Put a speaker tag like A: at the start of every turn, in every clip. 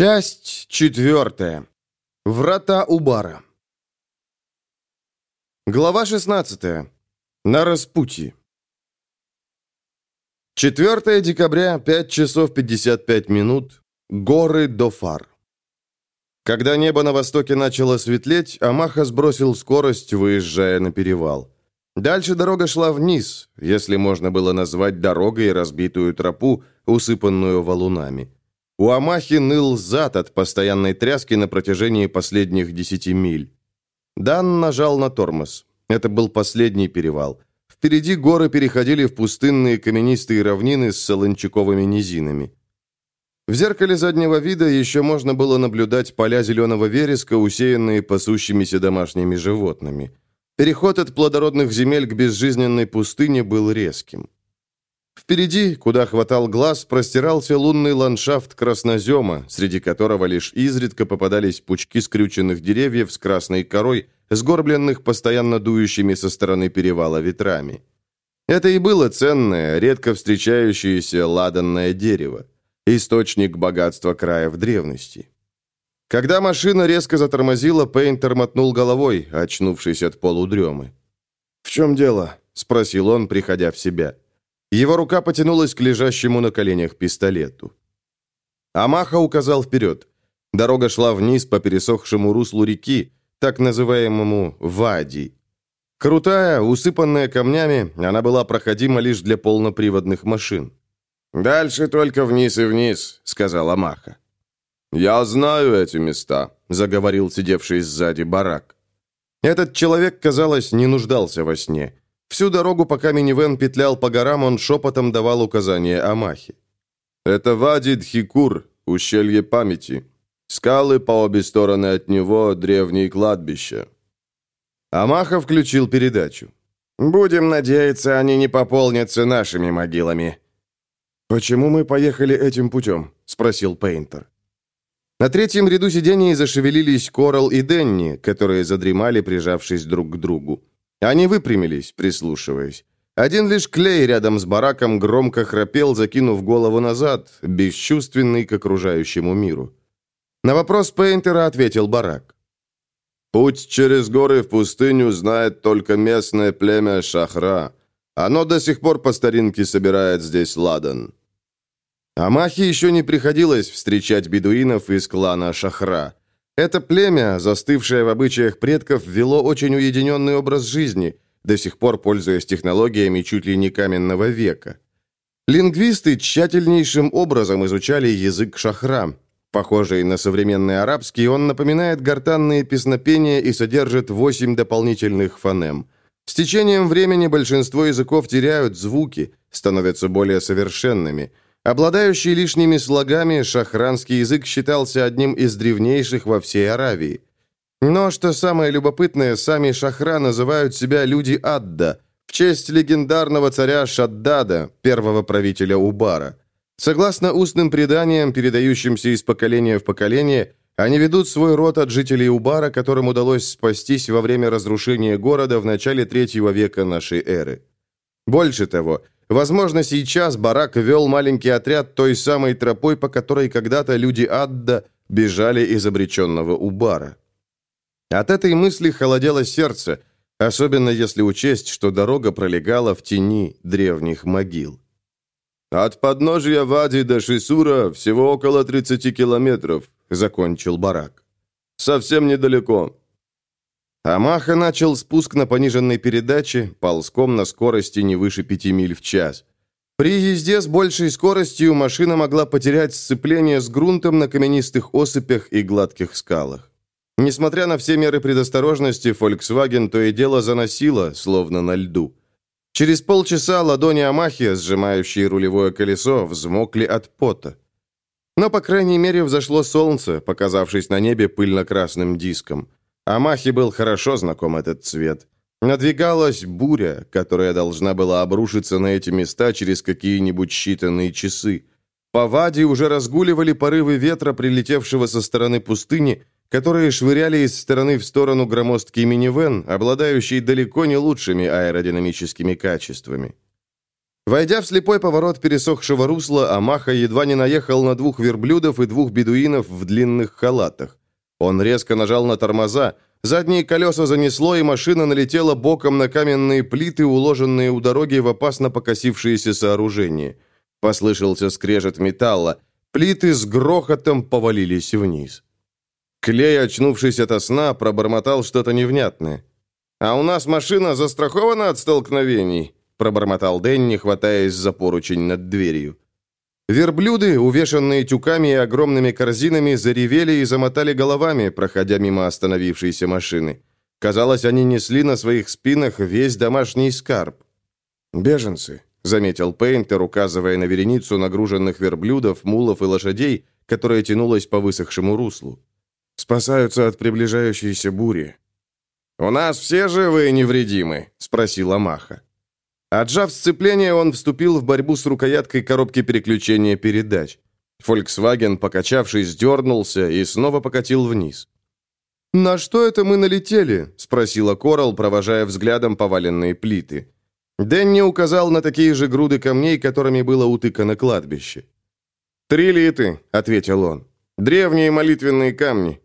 A: Часть четвертая. Врата Убара. Глава 16. На распутье. 4 декабря, 5 часов 55 минут. Горы Дофар. Когда небо на востоке начало светлеть, Амаха сбросил скорость, выезжая на перевал. Дальше дорога шла вниз, если можно было назвать дорогой разбитую тропу, усыпанную валунами. У Амахи ныл зад от постоянной тряски на протяжении последних десяти миль. Дан нажал на тормоз. Это был последний перевал. Впереди горы переходили в пустынные каменистые равнины с солончаковыми низинами. В зеркале заднего вида еще можно было наблюдать поля зеленого вереска, усеянные пасущимися домашними животными. Переход от плодородных земель к безжизненной пустыне был резким. Впереди, куда хватал глаз, простирался лунный ландшафт краснозема, среди которого лишь изредка попадались пучки скрюченных деревьев с красной корой, сгорбленных постоянно дующими со стороны перевала ветрами. Это и было ценное, редко встречающееся ладанное дерево, источник богатства края в древности. Когда машина резко затормозила, Пейнтер мотнул головой, очнувшись от полудремы. «В чем дело?» – спросил он, приходя в себя. – его рука потянулась к лежащему на коленях пистолету. Амаха указал вперед. Дорога шла вниз по пересохшему руслу реки, так называемому Вади. Крутая, усыпанная камнями, она была проходима лишь для полноприводных машин. «Дальше только вниз и вниз», — сказал Амаха. «Я знаю эти места», — заговорил сидевший сзади барак. Этот человек, казалось, не нуждался во сне. Всю дорогу, пока минивэн петлял по горам, он шепотом давал указания Амахе. «Это Вади Дхикур, ущелье памяти. Скалы по обе стороны от него, древние кладбища». Амаха включил передачу. «Будем надеяться, они не пополнятся нашими могилами». «Почему мы поехали этим путем?» — спросил Пейнтер. На третьем ряду сидений зашевелились Корал и Денни, которые задремали, прижавшись друг к другу. Они выпрямились, прислушиваясь. Один лишь Клей рядом с бараком громко храпел, закинув голову назад, бесчувственный к окружающему миру. На вопрос Пейнтера ответил барак. «Путь через горы в пустыню знает только местное племя Шахра. Оно до сих пор по старинке собирает здесь ладан». Амахе еще не приходилось встречать бедуинов из клана Шахра. Это племя, застывшее в обычаях предков, вело очень уединенный образ жизни, до сих пор пользуясь технологиями чуть ли не каменного века. Лингвисты тщательнейшим образом изучали язык шахра. Похожий на современный арабский, он напоминает гортанные песнопения и содержит восемь дополнительных фонем. С течением времени большинство языков теряют звуки, становятся более совершенными – Обладающий лишними слогами, шахранский язык считался одним из древнейших во всей Аравии. Но, что самое любопытное, сами шахра называют себя люди Адда, в честь легендарного царя Шаддада, первого правителя Убара. Согласно устным преданиям, передающимся из поколения в поколение, они ведут свой род от жителей Убара, которым удалось спастись во время разрушения города в начале третьего века нашей эры. Больше того, Возможно, сейчас Барак вел маленький отряд той самой тропой, по которой когда-то люди Адда бежали из обреченного Убара. От этой мысли холодело сердце, особенно если учесть, что дорога пролегала в тени древних могил. «От подножия Вади до Шисура всего около 30 километров», — закончил Барак. «Совсем недалеко. Амаха начал спуск на пониженной передаче, ползком на скорости не выше пяти миль в час. При езде с большей скоростью машина могла потерять сцепление с грунтом на каменистых осыпях и гладких скалах. Несмотря на все меры предосторожности, Volkswagen то и дело заносило, словно на льду. Через полчаса ладони Амахи, сжимающие рулевое колесо, взмокли от пота. Но, по крайней мере, взошло солнце, показавшись на небе пыльно-красным диском. Амахе был хорошо знаком этот цвет. Надвигалась буря, которая должна была обрушиться на эти места через какие-нибудь считанные часы. По Ваде уже разгуливали порывы ветра, прилетевшего со стороны пустыни, которые швыряли из стороны в сторону громоздкий минивэн, обладающий далеко не лучшими аэродинамическими качествами. Войдя в слепой поворот пересохшего русла, Амаха едва не наехал на двух верблюдов и двух бедуинов в длинных халатах. Он резко нажал на тормоза, задние колеса занесло, и машина налетела боком на каменные плиты, уложенные у дороги в опасно покосившиеся сооружения. Послышался скрежет металла. Плиты с грохотом повалились вниз. Клей, очнувшись ото сна, пробормотал что-то невнятное. «А у нас машина застрахована от столкновений?» пробормотал Дэнни, хватаясь за поручень над дверью. Верблюды, увешанные тюками и огромными корзинами, заревели и замотали головами, проходя мимо остановившейся машины. Казалось, они несли на своих спинах весь домашний скарб. «Беженцы», — заметил Пейнтер, указывая на вереницу нагруженных верблюдов, мулов и лошадей, которая тянулась по высохшему руслу. «Спасаются от приближающейся бури». «У нас все живы и невредимы?» — спросила Маха. Отжав сцепление, он вступил в борьбу с рукояткой коробки переключения передач. Volkswagen, покачавшись, дернулся и снова покатил вниз. «На что это мы налетели?» – спросила Корал, провожая взглядом поваленные плиты. Дэнни указал на такие же груды камней, которыми было утыкано кладбище. «Три литы», – ответил он. «Древние молитвенные камни».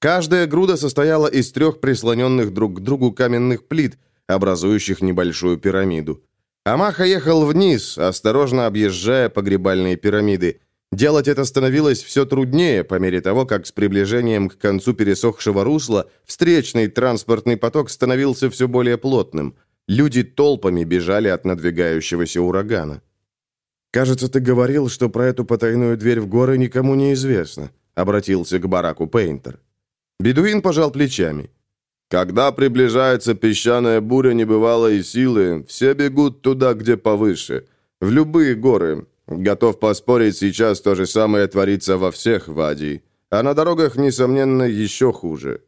A: Каждая груда состояла из трех прислоненных друг к другу каменных плит – образующих небольшую пирамиду. Амаха ехал вниз, осторожно объезжая погребальные пирамиды. Делать это становилось все труднее по мере того, как с приближением к концу пересохшего русла встречный транспортный поток становился все более плотным. Люди толпами бежали от надвигающегося урагана. «Кажется, ты говорил, что про эту потайную дверь в горы никому не известно», обратился к бараку Пейнтер. Бедуин пожал плечами. Когда приближается песчаная буря небывалой силы, все бегут туда, где повыше, в любые горы. Готов поспорить, сейчас то же самое творится во всех Вадий, а на дорогах, несомненно, еще хуже.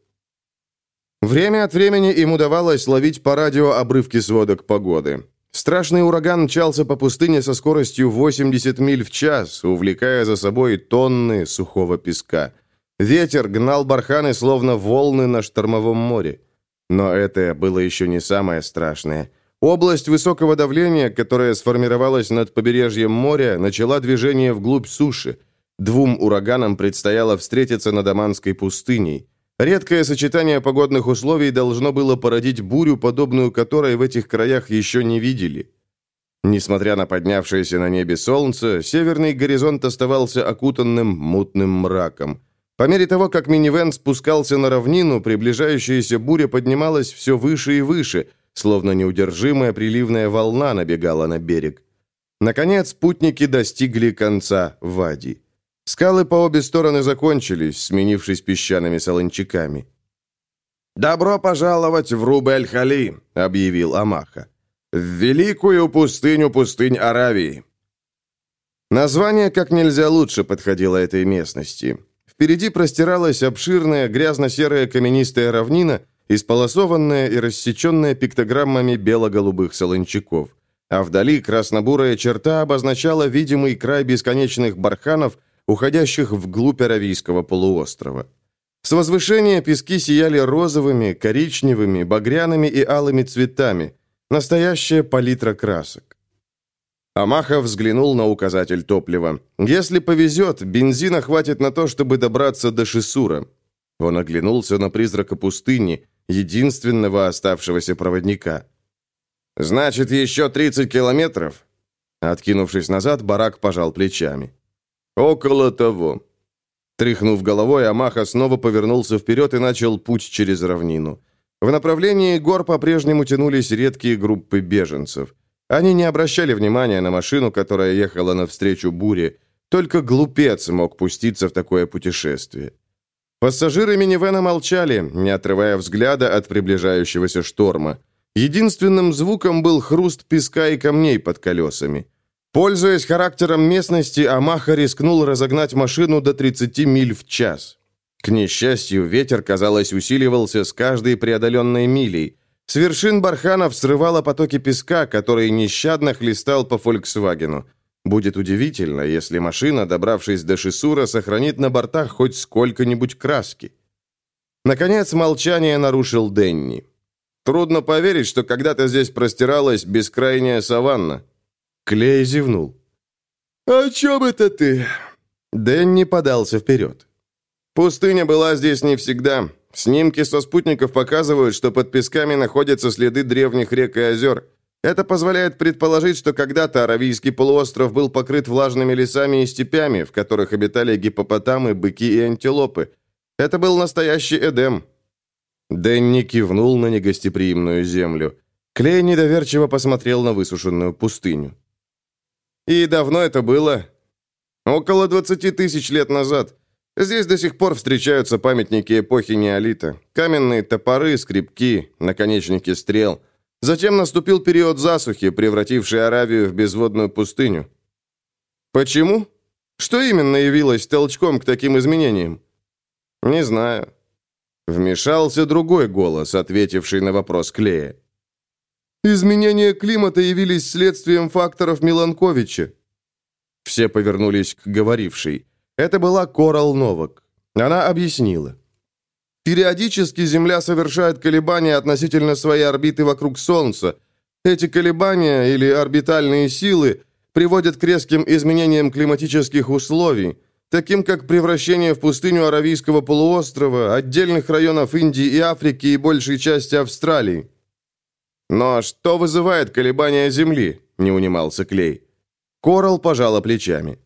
A: Время от времени им удавалось ловить по радио обрывки сводок погоды. Страшный ураган мчался по пустыне со скоростью 80 миль в час, увлекая за собой тонны сухого песка – Ветер гнал барханы, словно волны на штормовом море. Но это было еще не самое страшное. Область высокого давления, которая сформировалась над побережьем моря, начала движение вглубь суши. Двум ураганам предстояло встретиться над Аманской пустыней. Редкое сочетание погодных условий должно было породить бурю, подобную которой в этих краях еще не видели. Несмотря на поднявшееся на небе солнце, северный горизонт оставался окутанным мутным мраком – по мере того, как минивэн спускался на равнину, приближающаяся буря поднималась все выше и выше, словно неудержимая приливная волна набегала на берег. Наконец, путники достигли конца Вади. Скалы по обе стороны закончились, сменившись песчаными солончаками. «Добро пожаловать в Рубель-Хали», — объявил Амаха. «В великую пустыню пустынь Аравии». Название как нельзя лучше подходило этой местности. Впереди простиралась обширная грязно-серая каменистая равнина, исполосованная и рассеченная пиктограммами бело-голубых солончаков. А вдали краснобурая черта обозначала видимый край бесконечных барханов, уходящих вглубь Аравийского полуострова. С возвышения пески сияли розовыми, коричневыми, багряными и алыми цветами. Настоящая палитра красок. Амаха взглянул на указатель топлива. «Если повезет, бензина хватит на то, чтобы добраться до Шисура». Он оглянулся на призрака пустыни, единственного оставшегося проводника. «Значит, еще 30 километров?» Откинувшись назад, барак пожал плечами. «Около того». Тряхнув головой, Амаха снова повернулся вперед и начал путь через равнину. В направлении гор по-прежнему тянулись редкие группы беженцев. Они не обращали внимания на машину, которая ехала навстречу буре. Только глупец мог пуститься в такое путешествие. Пассажиры минивэна молчали, не отрывая взгляда от приближающегося шторма. Единственным звуком был хруст песка и камней под колесами. Пользуясь характером местности, Амаха рискнул разогнать машину до 30 миль в час. К несчастью, ветер, казалось, усиливался с каждой преодоленной милей. С вершин барханов срывало потоки песка, который нещадно хлестал по «Фольксвагену». Будет удивительно, если машина, добравшись до Шисура, сохранит на бортах хоть сколько-нибудь краски. Наконец, молчание нарушил Денни. «Трудно поверить, что когда-то здесь простиралась бескрайняя саванна», Клей зевнул. «О чем это ты?» Дэнни подался вперед. «Пустыня была здесь не всегда. Снимки со спутников показывают, что под песками находятся следы древних рек и озер. Это позволяет предположить, что когда-то Аравийский полуостров был покрыт влажными лесами и степями, в которых обитали гипопотамы, быки и антилопы. Это был настоящий Эдем». Дэнни кивнул на негостеприимную землю. Клей недоверчиво посмотрел на высушенную пустыню. «И давно это было?» «Около 20 тысяч лет назад. Здесь до сих пор встречаются памятники эпохи неолита. Каменные топоры, скребки, наконечники стрел». Затем наступил период засухи, превративший Аравию в безводную пустыню. Почему? Что именно явилось толчком к таким изменениям? Не знаю. Вмешался другой голос, ответивший на вопрос Клея. Изменения климата явились следствием факторов Миланковича. Все повернулись к говорившей. Это была Корал Новак. Она объяснила. Периодически Земля совершает колебания относительно своей орбиты вокруг Солнца. Эти колебания или орбитальные силы приводят к резким изменениям климатических условий, таким как превращение в пустыню Аравийского полуострова, отдельных районов Индии и Африки и большей части Австралии. «Но что вызывает колебания Земли?» – не унимался Клей. Корал пожала плечами.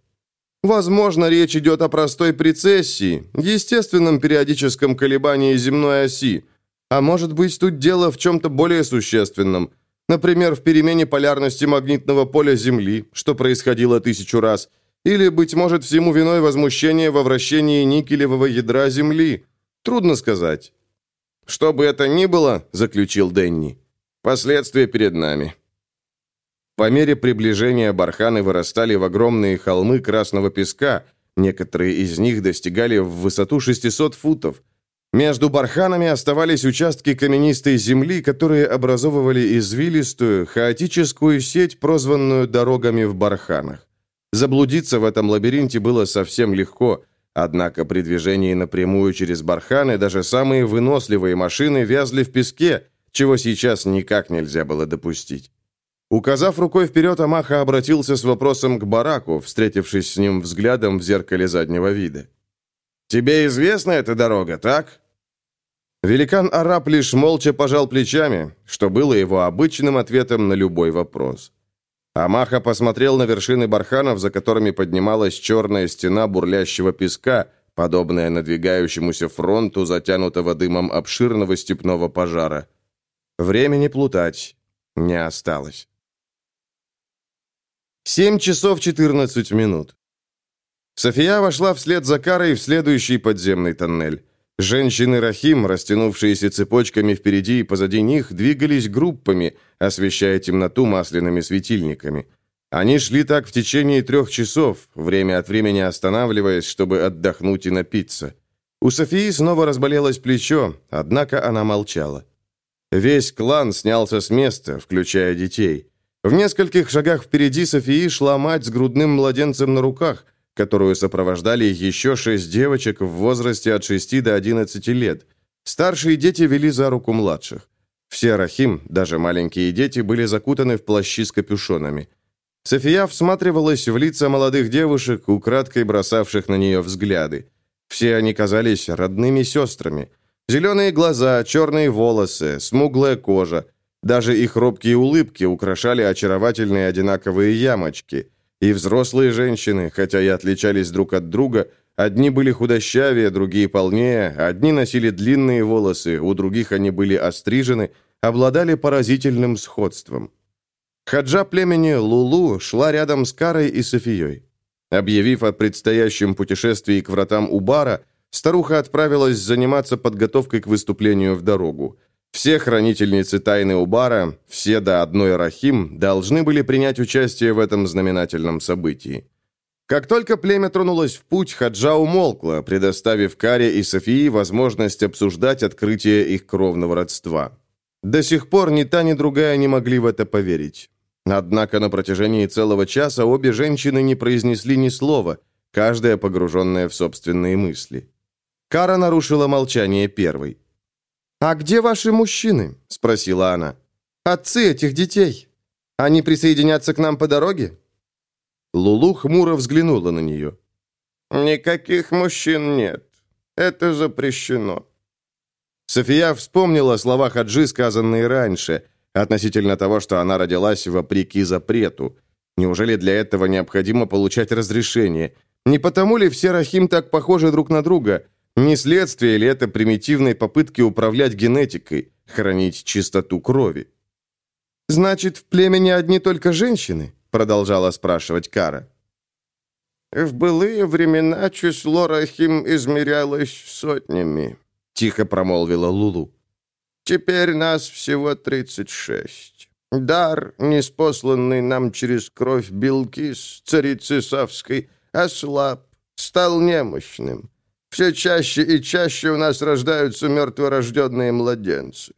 A: Возможно, речь идет о простой прецессии, естественном периодическом колебании земной оси. А может быть, тут дело в чем-то более существенном. Например, в перемене полярности магнитного поля Земли, что происходило тысячу раз. Или, быть может, всему виной возмущение во вращении никелевого ядра Земли. Трудно сказать. «Что бы это ни было», — заключил Денни, — «последствия перед нами. По мере приближения барханы вырастали в огромные холмы красного песка, некоторые из них достигали в высоту 600 футов. Между барханами оставались участки каменистой земли, которые образовывали извилистую, хаотическую сеть, прозванную дорогами в барханах. Заблудиться в этом лабиринте было совсем легко, однако при движении напрямую через барханы даже самые выносливые машины вязли в песке, чего сейчас никак нельзя было допустить. Указав рукой вперед, Амаха обратился с вопросом к бараку, встретившись с ним взглядом в зеркале заднего вида. «Тебе известна эта дорога, так?» Великан-араб лишь молча пожал плечами, что было его обычным ответом на любой вопрос. Амаха посмотрел на вершины барханов, за которыми поднималась черная стена бурлящего песка, подобная надвигающемуся фронту, затянутого дымом обширного степного пожара. Времени плутать не осталось. Семь часов четырнадцать минут. София вошла вслед за Карой в следующий подземный тоннель. Женщины Рахим, растянувшиеся цепочками впереди и позади них, двигались группами, освещая темноту масляными светильниками. Они шли так в течение трех часов, время от времени останавливаясь, чтобы отдохнуть и напиться. У Софии снова разболелось плечо, однако она молчала. Весь клан снялся с места, включая детей. В нескольких шагах впереди Софии шла мать с грудным младенцем на руках, которую сопровождали еще шесть девочек в возрасте от 6 до 11 лет. Старшие дети вели за руку младших. Все Рахим, даже маленькие дети, были закутаны в плащи с капюшонами. София всматривалась в лица молодых девушек, украдкой бросавших на нее взгляды. Все они казались родными сестрами. Зеленые глаза, черные волосы, смуглая кожа – даже их робкие улыбки украшали очаровательные одинаковые ямочки. И взрослые женщины, хотя и отличались друг от друга, одни были худощавее, другие полнее, одни носили длинные волосы, у других они были острижены, обладали поразительным сходством. Хаджа племени Лулу шла рядом с Карой и Софией. Объявив о предстоящем путешествии к вратам Убара, старуха отправилась заниматься подготовкой к выступлению в дорогу. Все хранительницы тайны Убара, все до одной Рахим, должны были принять участие в этом знаменательном событии. Как только племя тронулось в путь, Хаджа умолкла, предоставив Каре и Софии возможность обсуждать открытие их кровного родства. До сих пор ни та, ни другая не могли в это поверить. Однако на протяжении целого часа обе женщины не произнесли ни слова, каждая погруженная в собственные мысли. Кара нарушила молчание первой. «А где ваши мужчины?» – спросила она. «Отцы этих детей?» Они присоединятся к нам по дороге?» Лулу хмуро взглянула на нее. «Никаких мужчин нет. Это запрещено». София вспомнила слова Хаджи, сказанные раньше, относительно того, что она родилась вопреки запрету. Неужели для этого необходимо получать разрешение? Не потому ли все Рахим так похожи друг на друга? Не следствие ли это примитивной попытки управлять генетикой, хранить чистоту крови? «Значит, в племени одни только женщины?» продолжала спрашивать Кара. «В былые времена число Рахим измерялось сотнями», — тихо промолвила Лулу. «Теперь нас всего тридцать шесть. Дар, неспосланный нам через кровь Билкис, царицы Савской, ослаб, стал немощным. Все чаще и чаще у нас рождаются мертворожденные младенцы.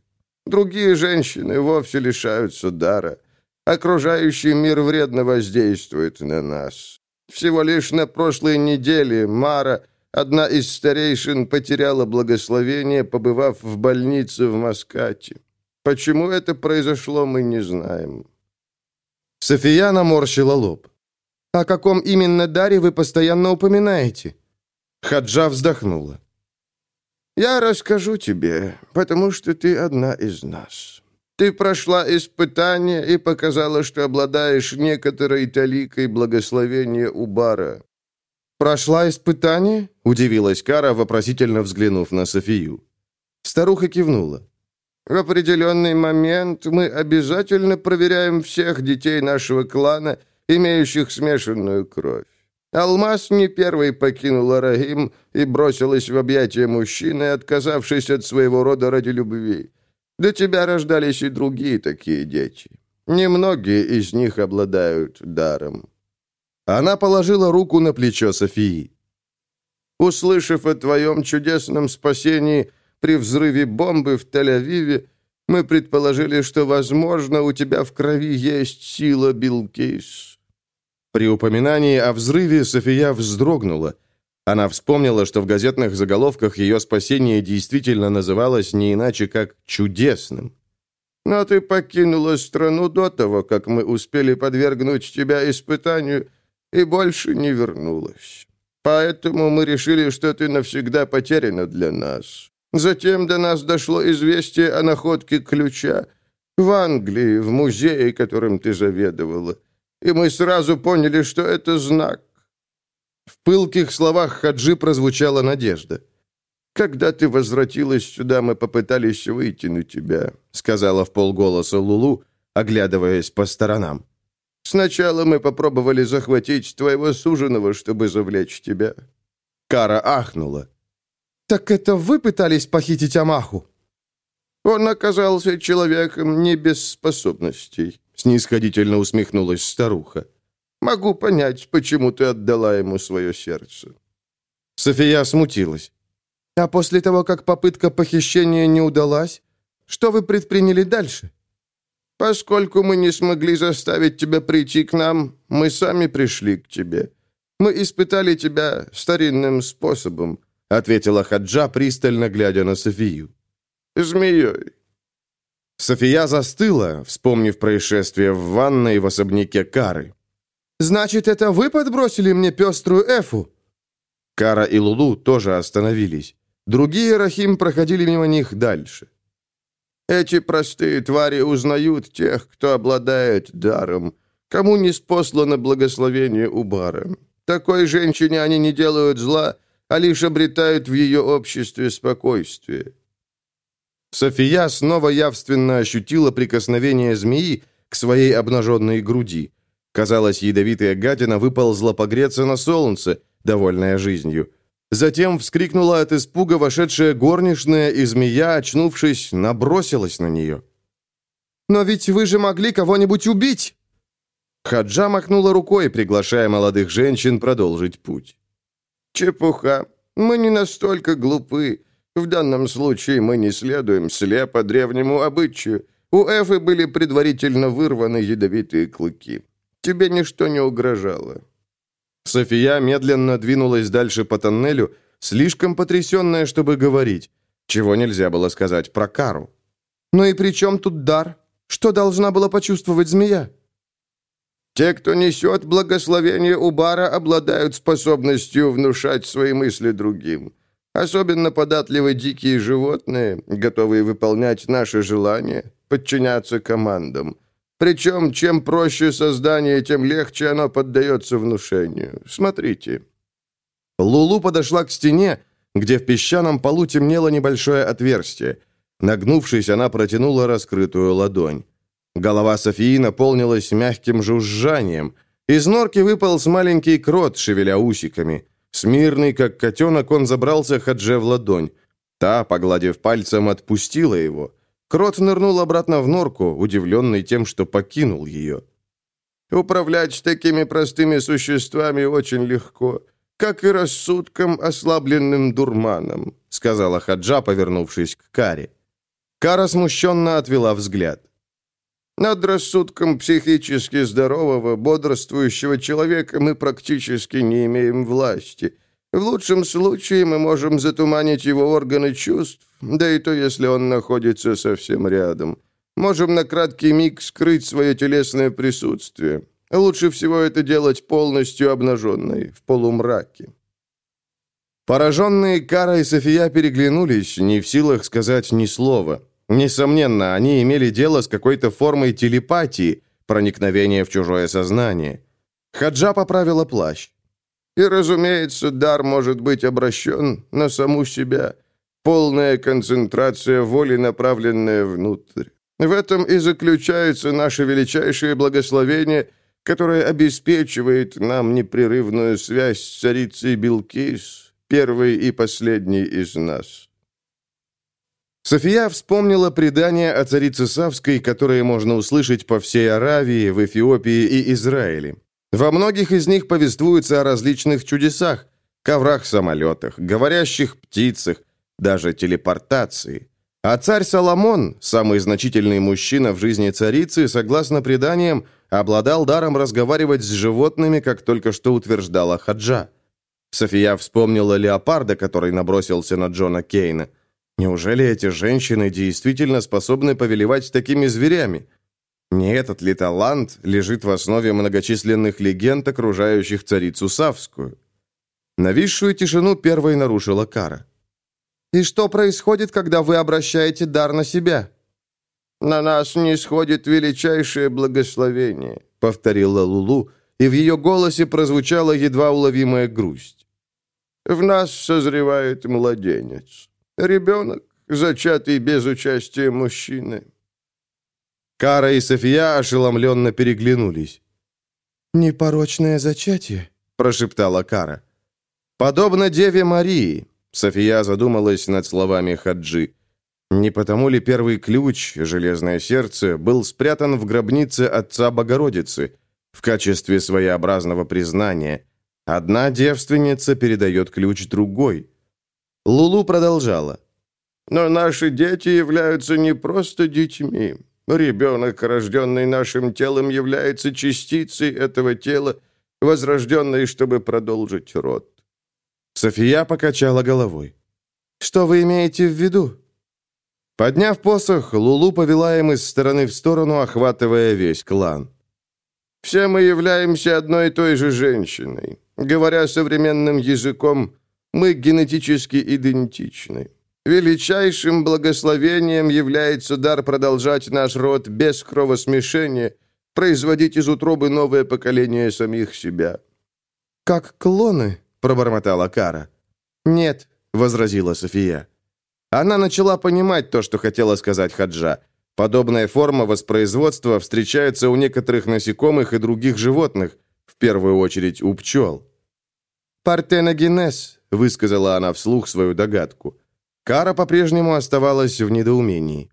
A: Другие женщины вовсе лишаются дара. Окружающий мир вредно воздействует на нас. Всего лишь на прошлой неделе Мара, одна из старейшин, потеряла благословение, побывав в больнице в Маскате. Почему это произошло, мы не знаем. София наморщила лоб. «О каком именно даре вы постоянно упоминаете?» Хаджа вздохнула. «Я расскажу тебе, потому что ты одна из нас. Ты прошла испытание и показала, что обладаешь некоторой таликой благословения Убара». «Прошла испытание?» – удивилась Кара, вопросительно взглянув на Софию. Старуха кивнула. «В определенный момент мы обязательно проверяем всех детей нашего клана, имеющих смешанную кровь. Алмаз не первый покинула Рахим и бросилась в объятия мужчины, отказавшись от своего рода ради любви. До тебя рождались и другие такие дети. Немногие из них обладают даром». Она положила руку на плечо Софии. «Услышав о твоем чудесном спасении при взрыве бомбы в Тель-Авиве, мы предположили, что, возможно, у тебя в крови есть сила Билкис». При упоминании о взрыве София вздрогнула – она вспомнила, что в газетных заголовках ее спасение действительно называлось не иначе, как «чудесным». «Но ты покинула страну до того, как мы успели подвергнуть тебя испытанию, и больше не вернулась. Поэтому мы решили, что ты навсегда потеряна для нас. Затем до нас дошло известие о находке ключа в Англии, в музее, которым ты заведовала. И мы сразу поняли, что это знак. В пылких словах Хаджи прозвучала надежда. «Когда ты возвратилась сюда, мы попытались выйти на тебя», сказала в полголоса Лулу, оглядываясь по сторонам. «Сначала мы попробовали захватить твоего суженого, чтобы завлечь тебя». Кара ахнула. «Так это вы пытались похитить Амаху?» «Он оказался человеком не без способностей», снисходительно усмехнулась старуха. Могу понять, почему ты отдала ему свое сердце». София смутилась. «А после того, как попытка похищения не удалась, что вы предприняли дальше?» «Поскольку мы не смогли заставить тебя прийти к нам, мы сами пришли к тебе. Мы испытали тебя старинным способом», ответила Хаджа, пристально глядя на Софию. «Змеей». София застыла, вспомнив происшествие в ванной в особняке Кары. «Значит, это вы подбросили мне пеструю эфу?» Кара и Лулу тоже остановились. Другие Рахим проходили мимо них дальше. «Эти простые твари узнают тех, кто обладает даром, кому не спослано благословение Убара. Такой женщине они не делают зла, а лишь обретают в ее обществе спокойствие». София снова явственно ощутила прикосновение змеи к своей обнаженной груди. Казалось, ядовитая гадина выползла погреться на солнце, довольная жизнью. Затем вскрикнула от испуга вошедшая горничная, и змея, очнувшись, набросилась на нее. «Но ведь вы же могли кого-нибудь убить!» Хаджа махнула рукой, приглашая молодых женщин продолжить путь. «Чепуха. Мы не настолько глупы. В данном случае мы не следуем слепо древнему обычаю. У Эфы были предварительно вырваны ядовитые клыки. Тебе ничто не угрожало». София медленно двинулась дальше по тоннелю, слишком потрясенная, чтобы говорить, чего нельзя было сказать про Кару. «Ну и при чем тут дар? Что должна была почувствовать змея?»
B: Те, кто несет благословение Убара, обладают способностью внушать свои мысли другим. Особенно податливы дикие животные, готовые выполнять наши желания, подчиняться командам. Причем, чем проще создание, тем легче оно поддается внушению. Смотрите».
A: Лулу подошла к стене, где в песчаном полу темнело небольшое отверстие. Нагнувшись, она протянула раскрытую ладонь. Голова Софии наполнилась мягким жужжанием. Из норки выпал с маленький крот, шевеля усиками. Смирный, как котенок, он забрался Хадже в ладонь. Та, погладив пальцем, отпустила его. Крот нырнул обратно в норку, удивленный тем, что покинул ее.
B: «Управлять такими простыми существами очень легко, как и рассудком, ослабленным дурманом», сказала Хаджа, повернувшись к Каре.
A: Кара смущенно отвела взгляд.
B: Над рассудком психически здорового, бодрствующего человека мы практически не имеем власти. В лучшем случае мы можем затуманить его органы чувств, да и то, если он находится совсем рядом. Можем на краткий миг скрыть свое телесное присутствие. Лучше всего это делать полностью обнаженной, в полумраке.
A: Пораженные Кара и София переглянулись, не в силах сказать ни слова. Несомненно, они имели дело с какой-то формой телепатии, проникновения в чужое сознание. Хаджа поправила плащ.
B: И, разумеется, дар может быть обращен на саму себя. Полная концентрация воли, направленная внутрь. В этом и заключается наше величайшее благословение, которое обеспечивает нам непрерывную связь с царицей Билкис, первой и последней из нас.
A: София вспомнила предания о царице Савской, которые можно услышать по всей Аравии, в Эфиопии и Израиле. Во многих из них повествуется о различных чудесах, коврах-самолетах, говорящих птицах, даже телепортации. А царь Соломон, самый значительный мужчина в жизни царицы, согласно преданиям, обладал даром разговаривать с животными, как только что утверждала Хаджа. София вспомнила леопарда, который набросился на Джона Кейна. Неужели эти женщины действительно способны повелевать такими зверями? Не этот ли талант лежит в основе многочисленных легенд, окружающих царицу Савскую? Нависшую тишину первой нарушила Кара. «И что происходит, когда вы обращаете дар на себя?»
B: «На нас не сходит величайшее благословение», — повторила Лулу, и в ее голосе прозвучала едва уловимая грусть. «В нас созревает младенец». Ребенок, зачатый без участия мужчины.
A: Кара и София ошеломленно переглянулись.
C: «Непорочное зачатие», —
A: прошептала Кара. «Подобно Деве Марии», — София задумалась над словами Хаджи. «Не потому ли первый ключ, железное сердце, был спрятан в гробнице отца Богородицы в качестве своеобразного признания? Одна девственница передает ключ другой». Лулу продолжала.
B: «Но наши дети являются не просто детьми. Ребенок, рожденный нашим телом, является частицей этого тела, возрожденной, чтобы продолжить род».
A: София покачала головой.
C: «Что вы имеете в виду?»
A: Подняв посох, Лулу повела им из стороны в сторону, охватывая весь клан.
B: «Все мы являемся одной и той же женщиной. Говоря современным языком, мы генетически идентичны. Величайшим благословением является дар продолжать наш род без кровосмешения, производить из утробы новое поколение самих себя».
C: «Как клоны?» — пробормотала Кара.
A: «Нет», — возразила София. Она начала понимать то, что хотела сказать Хаджа. Подобная форма воспроизводства встречается у некоторых насекомых и других животных, в первую очередь у пчел.
C: «Партеногенез», —
A: высказала она вслух свою догадку. Кара по-прежнему оставалась в недоумении.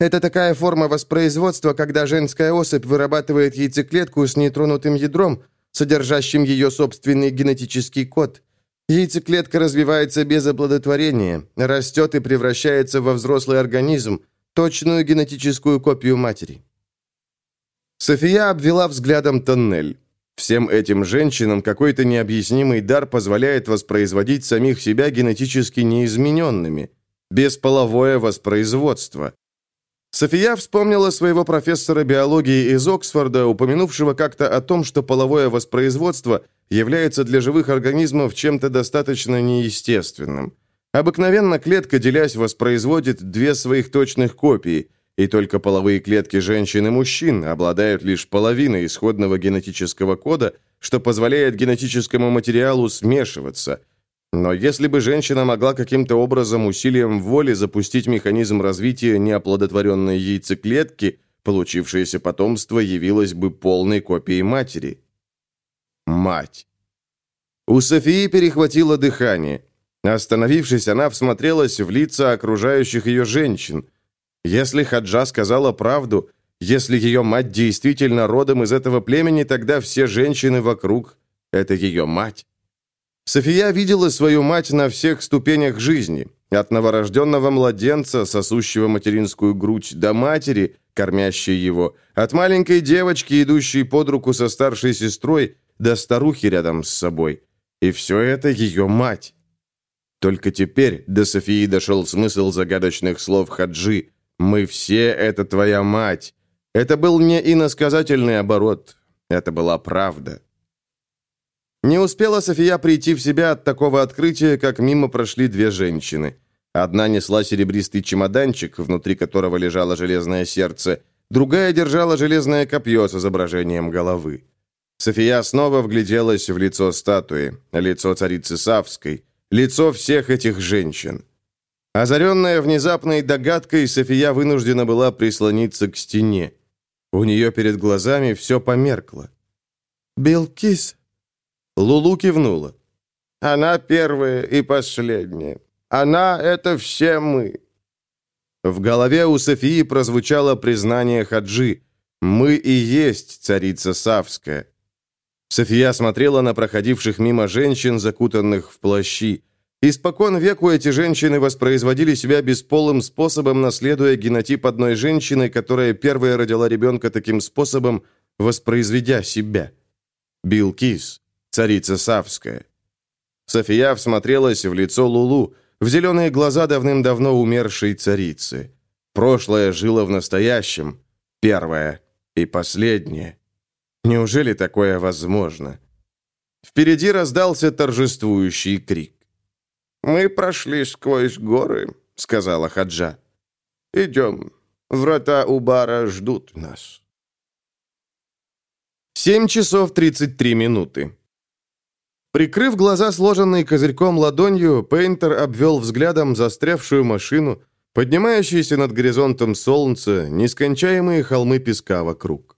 C: Это такая форма воспроизводства, когда женская особь вырабатывает яйцеклетку с нетронутым ядром, содержащим ее собственный генетический код. Яйцеклетка развивается без оплодотворения, растет и превращается во взрослый организм, точную генетическую копию матери.
A: София обвела взглядом тоннель. Всем этим женщинам какой-то необъяснимый дар позволяет воспроизводить самих себя генетически неизмененными. Бесполовое воспроизводство. София вспомнила своего профессора биологии из Оксфорда, упомянувшего как-то о том, что половое воспроизводство является для живых организмов чем-то достаточно неестественным. Обыкновенно клетка, делясь, воспроизводит две своих точных копии, и только половые клетки женщин и мужчин обладают лишь половиной исходного генетического кода, что позволяет генетическому материалу смешиваться – но если бы женщина могла каким-то образом усилием воли запустить механизм развития неоплодотворенной яйцеклетки, получившееся потомство явилось бы полной копией матери. Мать. У Софии перехватило дыхание. Остановившись, она всмотрелась в лица окружающих ее женщин. Если Хаджа сказала правду, если ее мать действительно родом из этого племени, тогда все женщины вокруг — это ее мать. София видела свою мать на всех ступенях жизни, от новорожденного младенца, сосущего материнскую грудь, до матери, кормящей его, от маленькой девочки, идущей под руку со старшей сестрой, до старухи рядом с собой. И все это ее мать. Только теперь до Софии дошел смысл загадочных слов Хаджи «Мы все — это твоя мать». Это был не иносказательный оборот, это была правда. Не успела София прийти в себя от такого открытия, как мимо прошли две женщины. Одна несла серебристый чемоданчик, внутри которого лежало железное сердце, другая держала железное копье с изображением головы. София снова вгляделась в лицо статуи, лицо царицы Савской, лицо всех этих женщин. Озаренная внезапной догадкой, София вынуждена была прислониться к стене. У нее перед глазами все померкло. «Белкис», Лулу кивнула.
B: «Она первая и последняя. Она — это все мы».
A: В голове у Софии прозвучало признание Хаджи. «Мы и есть царица Савская». София смотрела на проходивших мимо женщин, закутанных в плащи. Испокон веку эти женщины воспроизводили себя бесполым способом, наследуя генотип одной женщины, которая первая родила ребенка таким способом, воспроизведя себя. Билкис царица Савская. София всмотрелась в лицо Лулу, в зеленые глаза давным-давно умершей царицы. Прошлое жило в настоящем, первое и последнее. Неужели такое возможно? Впереди раздался торжествующий крик.
B: «Мы прошли сквозь горы», — сказала Хаджа. «Идем. Врата Убара ждут нас».
A: Семь часов тридцать три минуты. Прикрыв глаза сложенной козырьком ладонью, Пейнтер обвел взглядом застрявшую машину, поднимающиеся над горизонтом солнце, нескончаемые холмы песка вокруг.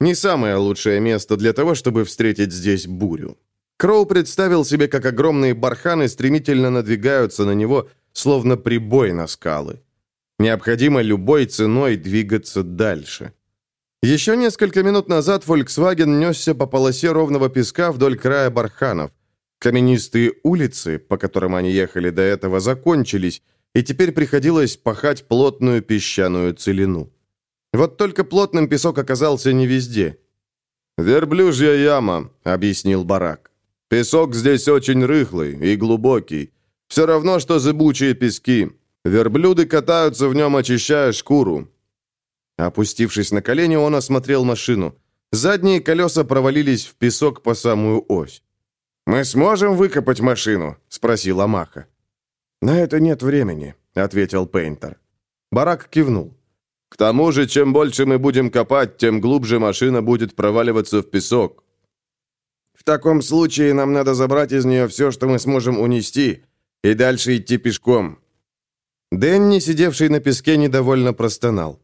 A: Не самое лучшее место для того, чтобы встретить здесь бурю. Кроу представил себе, как огромные барханы стремительно надвигаются на него, словно прибой на скалы. Необходимо любой ценой двигаться дальше. Еще несколько минут назад Volkswagen несся по полосе ровного песка вдоль края барханов. Каменистые улицы, по которым они ехали до этого, закончились, и теперь приходилось пахать плотную песчаную целину. Вот только плотным песок оказался не везде.
B: «Верблюжья яма», — объяснил Барак. «Песок здесь очень рыхлый и глубокий. Все равно, что зыбучие пески. Верблюды катаются в нем, очищая шкуру.
A: Опустившись на колени, он осмотрел машину. Задние колеса провалились в песок по самую ось.
B: «Мы сможем выкопать машину?» — спросил Амаха.
A: «На это нет времени», — ответил Пейнтер. Барак кивнул.
B: «К тому же, чем больше мы будем копать, тем глубже машина будет проваливаться в песок».
A: «В таком случае нам надо забрать из нее все, что мы сможем унести, и дальше идти пешком». Дэнни, сидевший на песке, недовольно простонал.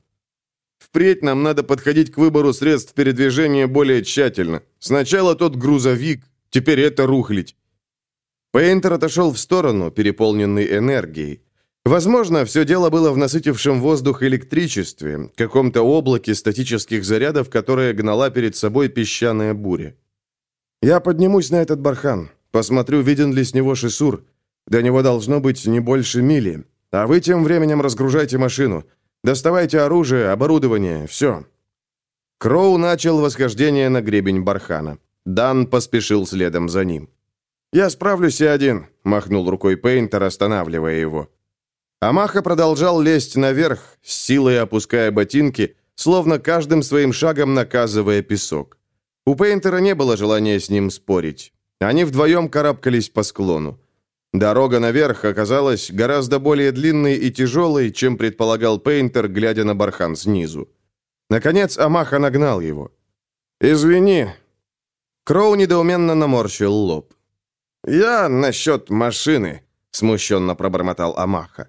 B: Впредь нам надо подходить к выбору средств передвижения более тщательно. Сначала тот грузовик, теперь это рухлить.
A: Пейнтер отошел в сторону, переполненный энергией. Возможно, все дело было в насытившем воздух электричестве, каком-то облаке статических зарядов, которое гнала перед собой песчаная буря. «Я поднимусь на этот бархан, посмотрю, виден ли с него шисур. До него должно быть не больше мили. А вы тем временем разгружайте машину. Доставайте оружие, оборудование, все». Кроу начал восхождение на гребень бархана. Дан поспешил следом за ним. «Я справлюсь и один», — махнул рукой Пейнтер, останавливая его. Амаха продолжал лезть наверх, с силой опуская ботинки, словно каждым своим шагом наказывая песок. У Пейнтера не было желания с ним спорить. Они вдвоем карабкались по склону. Дорога наверх оказалась гораздо более длинной и тяжелой, чем предполагал Пейнтер, глядя на бархан снизу. Наконец Амаха нагнал его. «Извини». Кроу недоуменно наморщил лоб. «Я насчет машины», — смущенно пробормотал Амаха.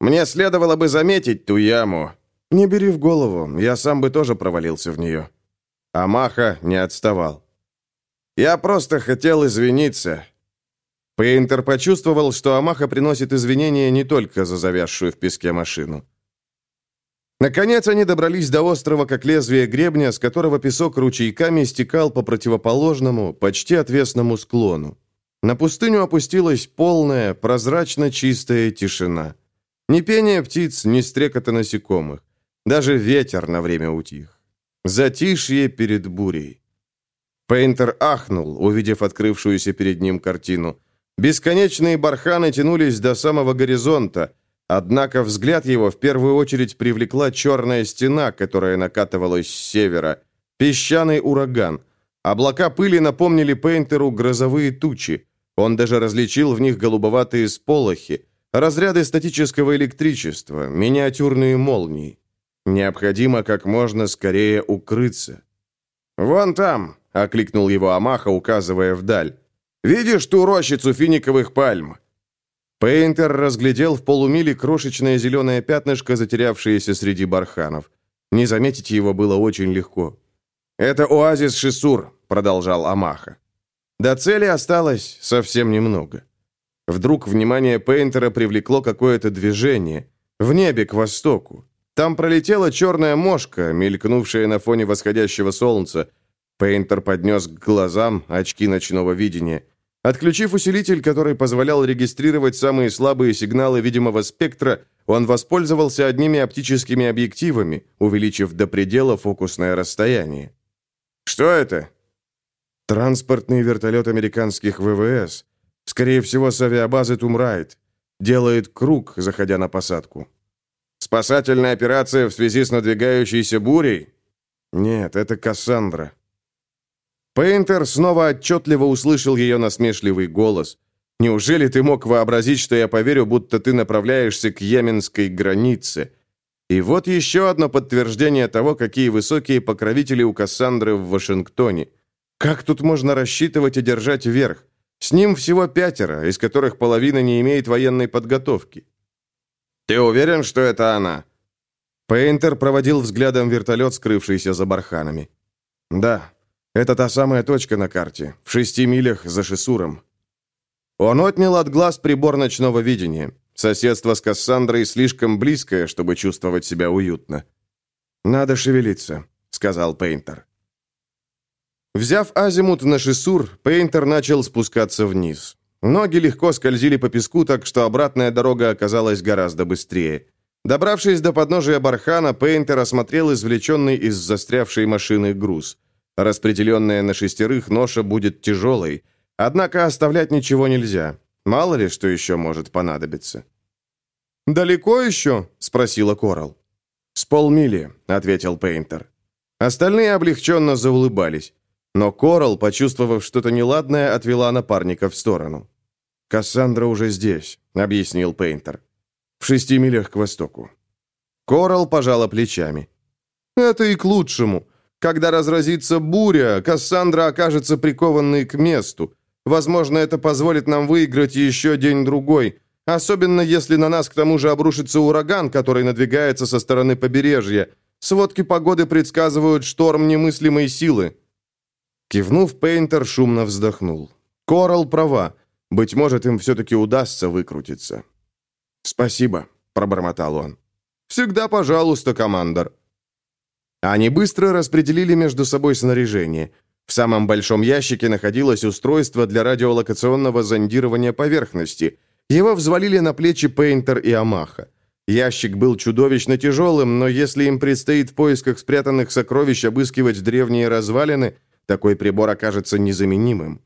A: «Мне следовало бы заметить ту яму». «Не бери в голову, я сам бы тоже провалился в нее». Амаха не отставал. «Я просто хотел извиниться». Пейнтер почувствовал, что Амаха приносит извинения не только за завязшую в песке машину. Наконец они добрались до острова, как лезвие гребня, с которого песок ручейками стекал по противоположному, почти отвесному склону. На пустыню опустилась полная, прозрачно чистая тишина. Ни пения птиц, ни стрекота насекомых. Даже ветер на время утих. Затишье перед бурей. Пейнтер ахнул, увидев открывшуюся перед ним картину. Бесконечные барханы тянулись до самого горизонта, однако взгляд его в первую очередь привлекла черная стена, которая накатывалась с севера. Песчаный ураган. Облака пыли напомнили Пейнтеру грозовые тучи. Он даже различил в них голубоватые сполохи, разряды статического электричества, миниатюрные молнии. Необходимо как можно скорее укрыться. «Вон там!» — окликнул его Амаха, указывая вдаль. «Видишь ту рощицу финиковых пальм?» Пейнтер разглядел в полумиле крошечное зеленое пятнышко, затерявшееся среди барханов. Не заметить его было очень легко. «Это оазис Шисур», — продолжал Амаха. До цели осталось совсем немного. Вдруг внимание Пейнтера привлекло какое-то движение. В небе к востоку. Там пролетела черная мошка, мелькнувшая на фоне восходящего солнца. Пейнтер поднес к глазам очки ночного видения. Отключив усилитель, который позволял регистрировать самые слабые сигналы видимого спектра, он воспользовался одними оптическими объективами, увеличив до предела фокусное расстояние. «Что это?» «Транспортный вертолет американских ВВС. Скорее всего, с авиабазы Тумрайт. Делает круг, заходя на посадку». Спасательная операция в связи с надвигающейся бурей? Нет, это Кассандра. Пейнтер снова отчетливо услышал ее насмешливый голос. «Неужели ты мог вообразить, что я поверю, будто ты направляешься к йеменской границе?» И вот еще одно подтверждение того, какие высокие покровители у Кассандры в Вашингтоне. Как тут можно рассчитывать и держать верх? С ним всего пятеро, из которых половина не имеет военной подготовки. «Ты уверен, что это она?» Пейнтер проводил взглядом вертолет, скрывшийся за барханами. «Да, это та самая точка на карте, в шести милях за Шисуром». Он отнял от глаз прибор ночного видения. Соседство с Кассандрой слишком близкое, чтобы чувствовать себя уютно. «Надо шевелиться», — сказал Пейнтер. Взяв азимут на Шисур, Пейнтер начал спускаться вниз. Ноги легко скользили по песку, так что обратная дорога оказалась гораздо быстрее. Добравшись до подножия бархана, Пейнтер осмотрел извлеченный из застрявшей машины груз. Распределенная на шестерых ноша будет тяжелой, однако оставлять ничего нельзя. Мало ли, что еще может понадобиться. «Далеко еще?» — спросила Корал. «С полмили», — ответил Пейнтер. Остальные облегченно заулыбались. Но Корал, почувствовав что-то неладное, отвела напарника в сторону. «Кассандра уже здесь», — объяснил Пейнтер. «В шести милях к востоку». Корал пожала плечами. «Это и к лучшему. Когда разразится буря, Кассандра окажется прикованной к месту. Возможно, это позволит нам выиграть еще день-другой, особенно если на нас к тому же обрушится ураган, который надвигается со стороны побережья. Сводки погоды предсказывают шторм немыслимой силы». Кивнув, Пейнтер шумно вздохнул. Корал права. Быть может, им все-таки удастся выкрутиться. «Спасибо», — пробормотал он. «Всегда пожалуйста, командор». Они быстро распределили между собой снаряжение. В самом большом ящике находилось устройство для радиолокационного зондирования поверхности. Его взвалили на плечи Пейнтер и Амаха. Ящик был чудовищно тяжелым, но если им предстоит в поисках спрятанных сокровищ обыскивать древние развалины, такой прибор окажется незаменимым.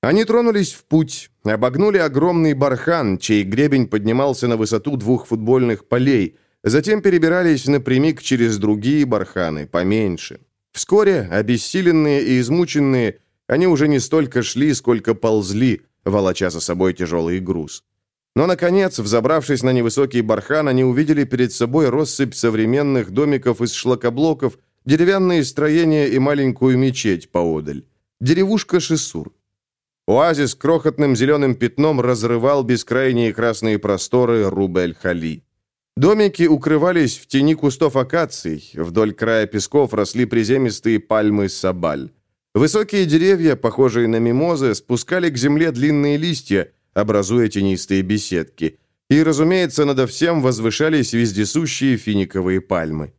A: Они тронулись в путь, обогнули огромный бархан, чей гребень поднимался на высоту двух футбольных полей, затем перебирались напрямик через другие барханы, поменьше. Вскоре, обессиленные и измученные, они уже не столько шли, сколько ползли, волоча за собой тяжелый груз. Но, наконец, взобравшись на невысокий бархан, они увидели перед собой россыпь современных домиков из шлакоблоков, деревянные строения и маленькую мечеть поодаль. Деревушка Шисур. Оазис крохотным зеленым пятном разрывал бескрайние красные просторы Рубель-Хали. Домики укрывались в тени кустов акаций, вдоль края песков росли приземистые пальмы сабаль. Высокие деревья, похожие на мимозы, спускали к земле длинные листья, образуя тенистые беседки. И, разумеется, надо всем возвышались вездесущие финиковые пальмы.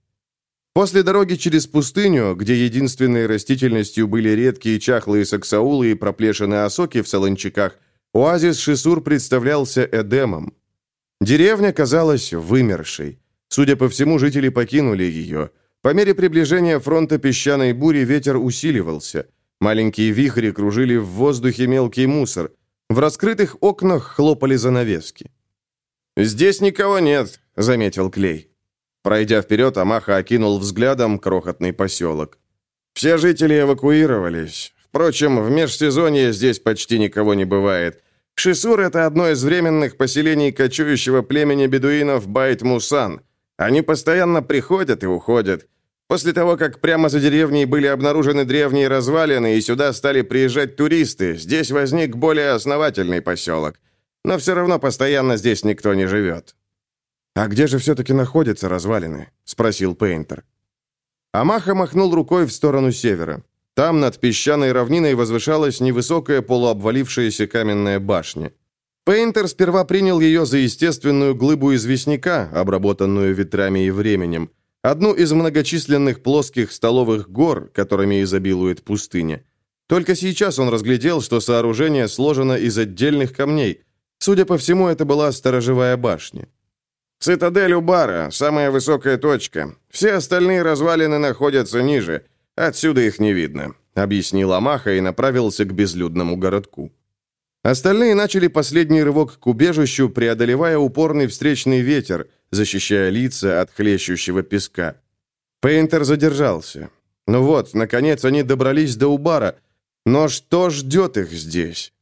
A: После дороги через пустыню, где единственной растительностью были редкие чахлые саксаулы и проплешины осоки в солончаках, оазис Шисур представлялся Эдемом. Деревня казалась вымершей. Судя по всему, жители покинули ее. По мере приближения фронта песчаной бури ветер усиливался. Маленькие вихри кружили в воздухе мелкий мусор. В раскрытых окнах хлопали занавески. «Здесь никого нет», — заметил Клей. Пройдя вперед, Амаха окинул взглядом крохотный поселок. «Все жители эвакуировались. Впрочем, в межсезонье здесь почти никого не бывает. Шисур – это одно из временных поселений кочующего племени бедуинов Байт-Мусан. Они постоянно приходят и уходят. После того, как прямо за деревней были обнаружены древние развалины и сюда стали приезжать туристы, здесь возник более основательный поселок. Но все равно постоянно здесь никто не живет. «А где же все-таки находятся развалины?» — спросил Пейнтер. Амаха махнул рукой в сторону севера. Там над песчаной равниной возвышалась невысокая полуобвалившаяся каменная башня. Пейнтер сперва принял ее за естественную глыбу известняка, обработанную ветрами и временем, одну из многочисленных плоских столовых гор, которыми изобилует пустыня. Только сейчас он разглядел, что сооружение сложено из отдельных камней. Судя по всему, это была сторожевая башня. Цитадель Убара – самая высокая точка. Все остальные развалины находятся ниже. Отсюда их не видно», – объяснил Амаха и направился к безлюдному городку. Остальные начали последний рывок к убежищу, преодолевая упорный встречный ветер, защищая лица от хлещущего песка. Пейнтер задержался. Ну вот, наконец они добрались до Убара. Но что ждет их здесь?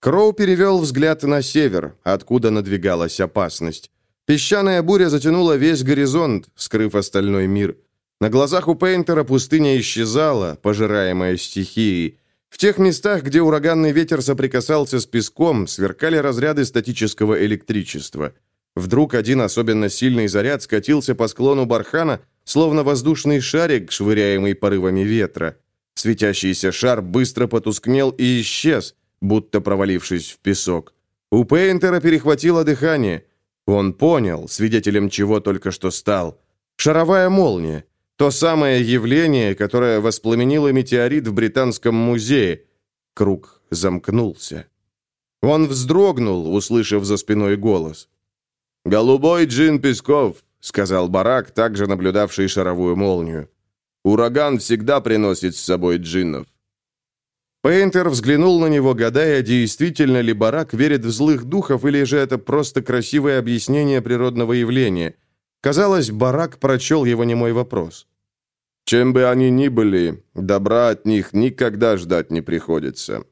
A: Кроу перевел взгляд на север, откуда надвигалась опасность. Песчаная буря затянула весь горизонт, скрыв остальной мир. На глазах у Пейнтера пустыня исчезала, пожираемая стихией. В тех местах, где ураганный ветер соприкасался с песком, сверкали разряды статического электричества. Вдруг один особенно сильный заряд скатился по склону бархана, словно воздушный шарик, швыряемый порывами ветра. Светящийся шар быстро потускнел и исчез, будто провалившись в песок. У Пейнтера перехватило дыхание. Он понял, свидетелем чего только что стал. Шаровая молния. То самое явление, которое воспламенило метеорит в Британском музее. Круг замкнулся. Он вздрогнул, услышав за спиной голос. «Голубой джин Песков», — сказал Барак, также наблюдавший шаровую молнию. «Ураган всегда приносит с собой джиннов. Пейнтер взглянул на него, гадая, действительно ли барак верит в злых духов, или же это просто красивое объяснение природного явления. Казалось, барак прочел его немой вопрос. «Чем бы они ни были, добра от них никогда ждать не приходится».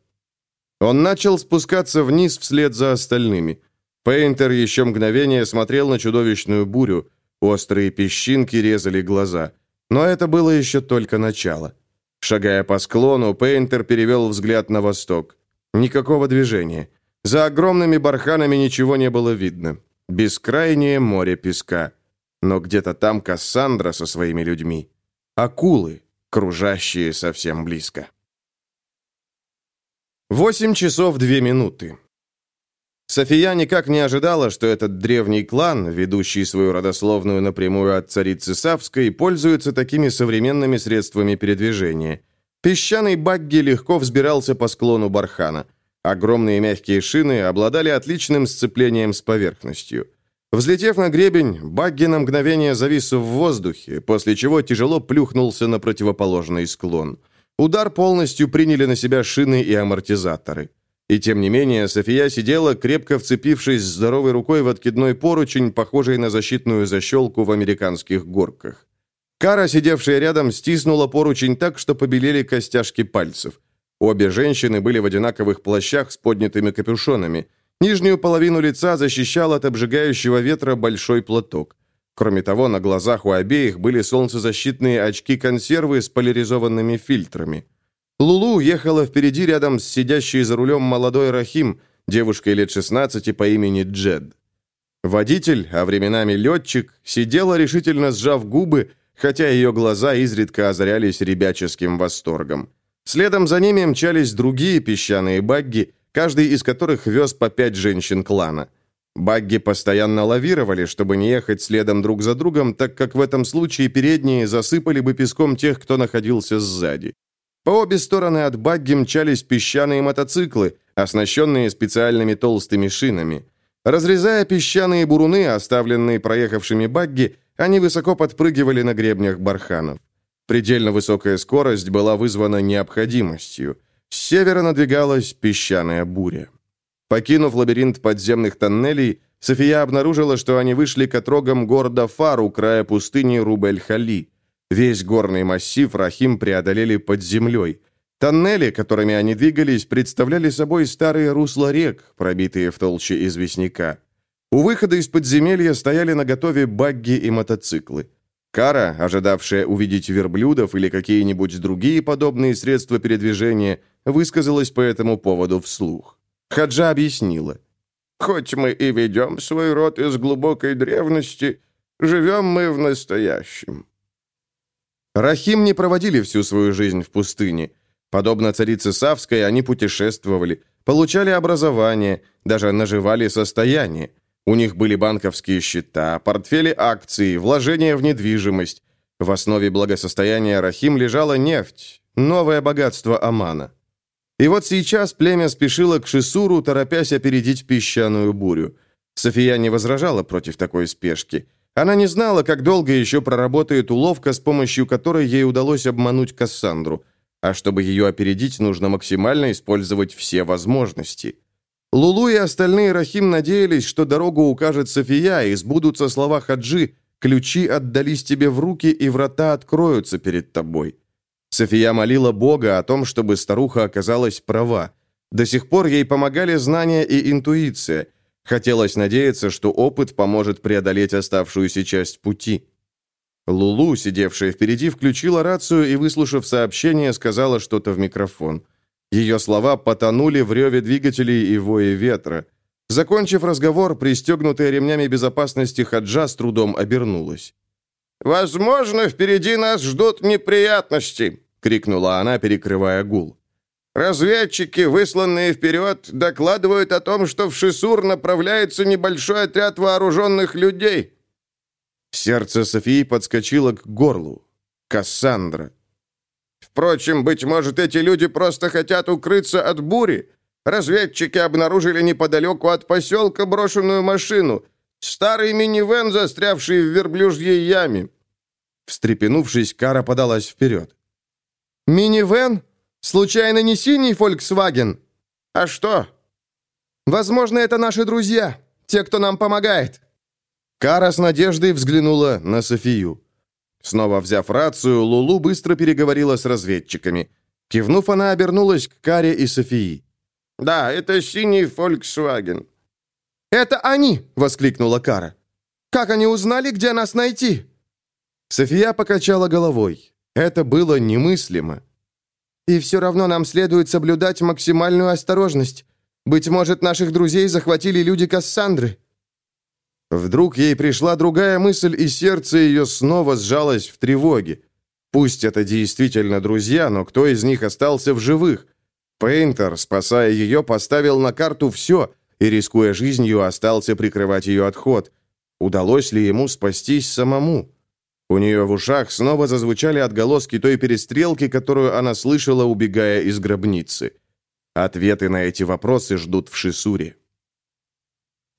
A: Он начал спускаться вниз вслед за остальными. Пейнтер еще мгновение смотрел на чудовищную бурю. Острые песчинки резали глаза. Но это было еще только начало. Шагая по склону, Пейнтер перевел взгляд на восток. Никакого движения. За огромными барханами ничего не было видно. Бескрайнее море песка. Но где-то там Кассандра со своими людьми. Акулы, кружащие совсем близко. Восемь часов две минуты. София никак не ожидала, что этот древний клан, ведущий свою родословную напрямую от царицы Савской, пользуется такими современными средствами передвижения. Песчаный багги легко взбирался по склону бархана. Огромные мягкие шины обладали отличным сцеплением с поверхностью. Взлетев на гребень, багги на мгновение завис в воздухе, после чего тяжело плюхнулся на противоположный склон. Удар полностью приняли на себя шины и амортизаторы. И тем не менее, София сидела, крепко вцепившись здоровой рукой в откидной поручень, похожий на защитную защелку в американских горках. Кара, сидевшая рядом, стиснула поручень так, что побелели костяшки пальцев. Обе женщины были в одинаковых плащах с поднятыми капюшонами. Нижнюю половину лица защищал от обжигающего ветра большой платок. Кроме того, на глазах у обеих были солнцезащитные очки-консервы с поляризованными фильтрами. Лулу ехала впереди рядом с сидящей за рулем молодой Рахим, девушкой лет 16 по имени Джед. Водитель, а временами летчик, сидела решительно сжав губы, хотя ее глаза изредка озарялись ребяческим восторгом. Следом за ними мчались другие песчаные багги, каждый из которых вез по пять женщин клана. Багги постоянно лавировали, чтобы не ехать следом друг за другом, так как в этом случае передние засыпали бы песком тех, кто находился сзади. По обе стороны от багги мчались песчаные мотоциклы, оснащенные специальными толстыми шинами. Разрезая песчаные буруны, оставленные проехавшими багги, они высоко подпрыгивали на гребнях барханов. Предельно высокая скорость была вызвана необходимостью. С севера надвигалась песчаная буря. Покинув лабиринт подземных тоннелей, София обнаружила, что они вышли к отрогам города Фару, края пустыни Рубель-Хали. Весь горный массив Рахим преодолели под землей. Тоннели, которыми они двигались, представляли собой старые русла рек, пробитые в толще известняка. У выхода из подземелья стояли наготове багги и мотоциклы. Кара, ожидавшая увидеть верблюдов или какие-нибудь другие подобные средства передвижения, высказалась по этому поводу вслух. Хаджа объяснила.
B: «Хоть мы и ведем свой род из глубокой древности, живем мы в настоящем.
A: Рахим не проводили всю свою жизнь в пустыне. Подобно царице Савской, они путешествовали, получали образование, даже наживали состояние. У них были банковские счета, портфели акций, вложения в недвижимость. В основе благосостояния Рахим лежала нефть, новое богатство Амана. И вот сейчас племя спешило к Шисуру, торопясь опередить песчаную бурю. София не возражала против такой спешки – она не знала, как долго еще проработает уловка, с помощью которой ей удалось обмануть Кассандру. А чтобы ее опередить, нужно максимально использовать все возможности. Лулу и остальные Рахим надеялись, что дорогу укажет София, и сбудутся слова Хаджи «Ключи отдались тебе в руки, и врата откроются перед тобой». София молила Бога о том, чтобы старуха оказалась права. До сих пор ей помогали знания и интуиция – Хотелось надеяться, что опыт поможет преодолеть оставшуюся часть пути. Лулу, сидевшая впереди, включила рацию и, выслушав сообщение, сказала что-то в микрофон. Ее слова потонули в реве двигателей и вое ветра. Закончив разговор, пристегнутая ремнями безопасности Хаджа с трудом обернулась.
B: «Возможно, впереди нас ждут неприятности!» — крикнула она, перекрывая гул. Разведчики, высланные вперед, докладывают о том, что в Шисур направляется небольшой отряд вооруженных людей».
A: Сердце Софии подскочило к горлу. Кассандра.
B: «Впрочем, быть может, эти люди просто хотят укрыться от бури. Разведчики обнаружили неподалеку от поселка брошенную машину. Старый минивэн, застрявший в верблюжьей яме».
A: Встрепенувшись, Кара подалась вперед.
C: «Минивэн? Случайно не синий Volkswagen?
B: А что?
C: Возможно, это наши друзья, те, кто нам помогает.
A: Кара с надеждой взглянула на Софию. Снова взяв рацию, Лулу быстро переговорила с разведчиками. Кивнув, она обернулась к Каре и Софии.
B: «Да, это синий Volkswagen».
C: «Это они!» — воскликнула Кара. «Как они узнали, где нас найти?»
A: София покачала головой. Это было немыслимо.
C: И все равно нам следует соблюдать максимальную осторожность. Быть может, наших друзей захватили люди Кассандры».
A: Вдруг ей пришла другая мысль, и сердце ее снова сжалось в тревоге. Пусть это действительно друзья, но кто из них остался в живых? Пейнтер, спасая ее, поставил на карту все и, рискуя жизнью, остался прикрывать ее отход. Удалось ли ему спастись самому? У нее в ушах снова зазвучали отголоски той перестрелки, которую она слышала, убегая из гробницы. Ответы на эти вопросы ждут в Шисуре.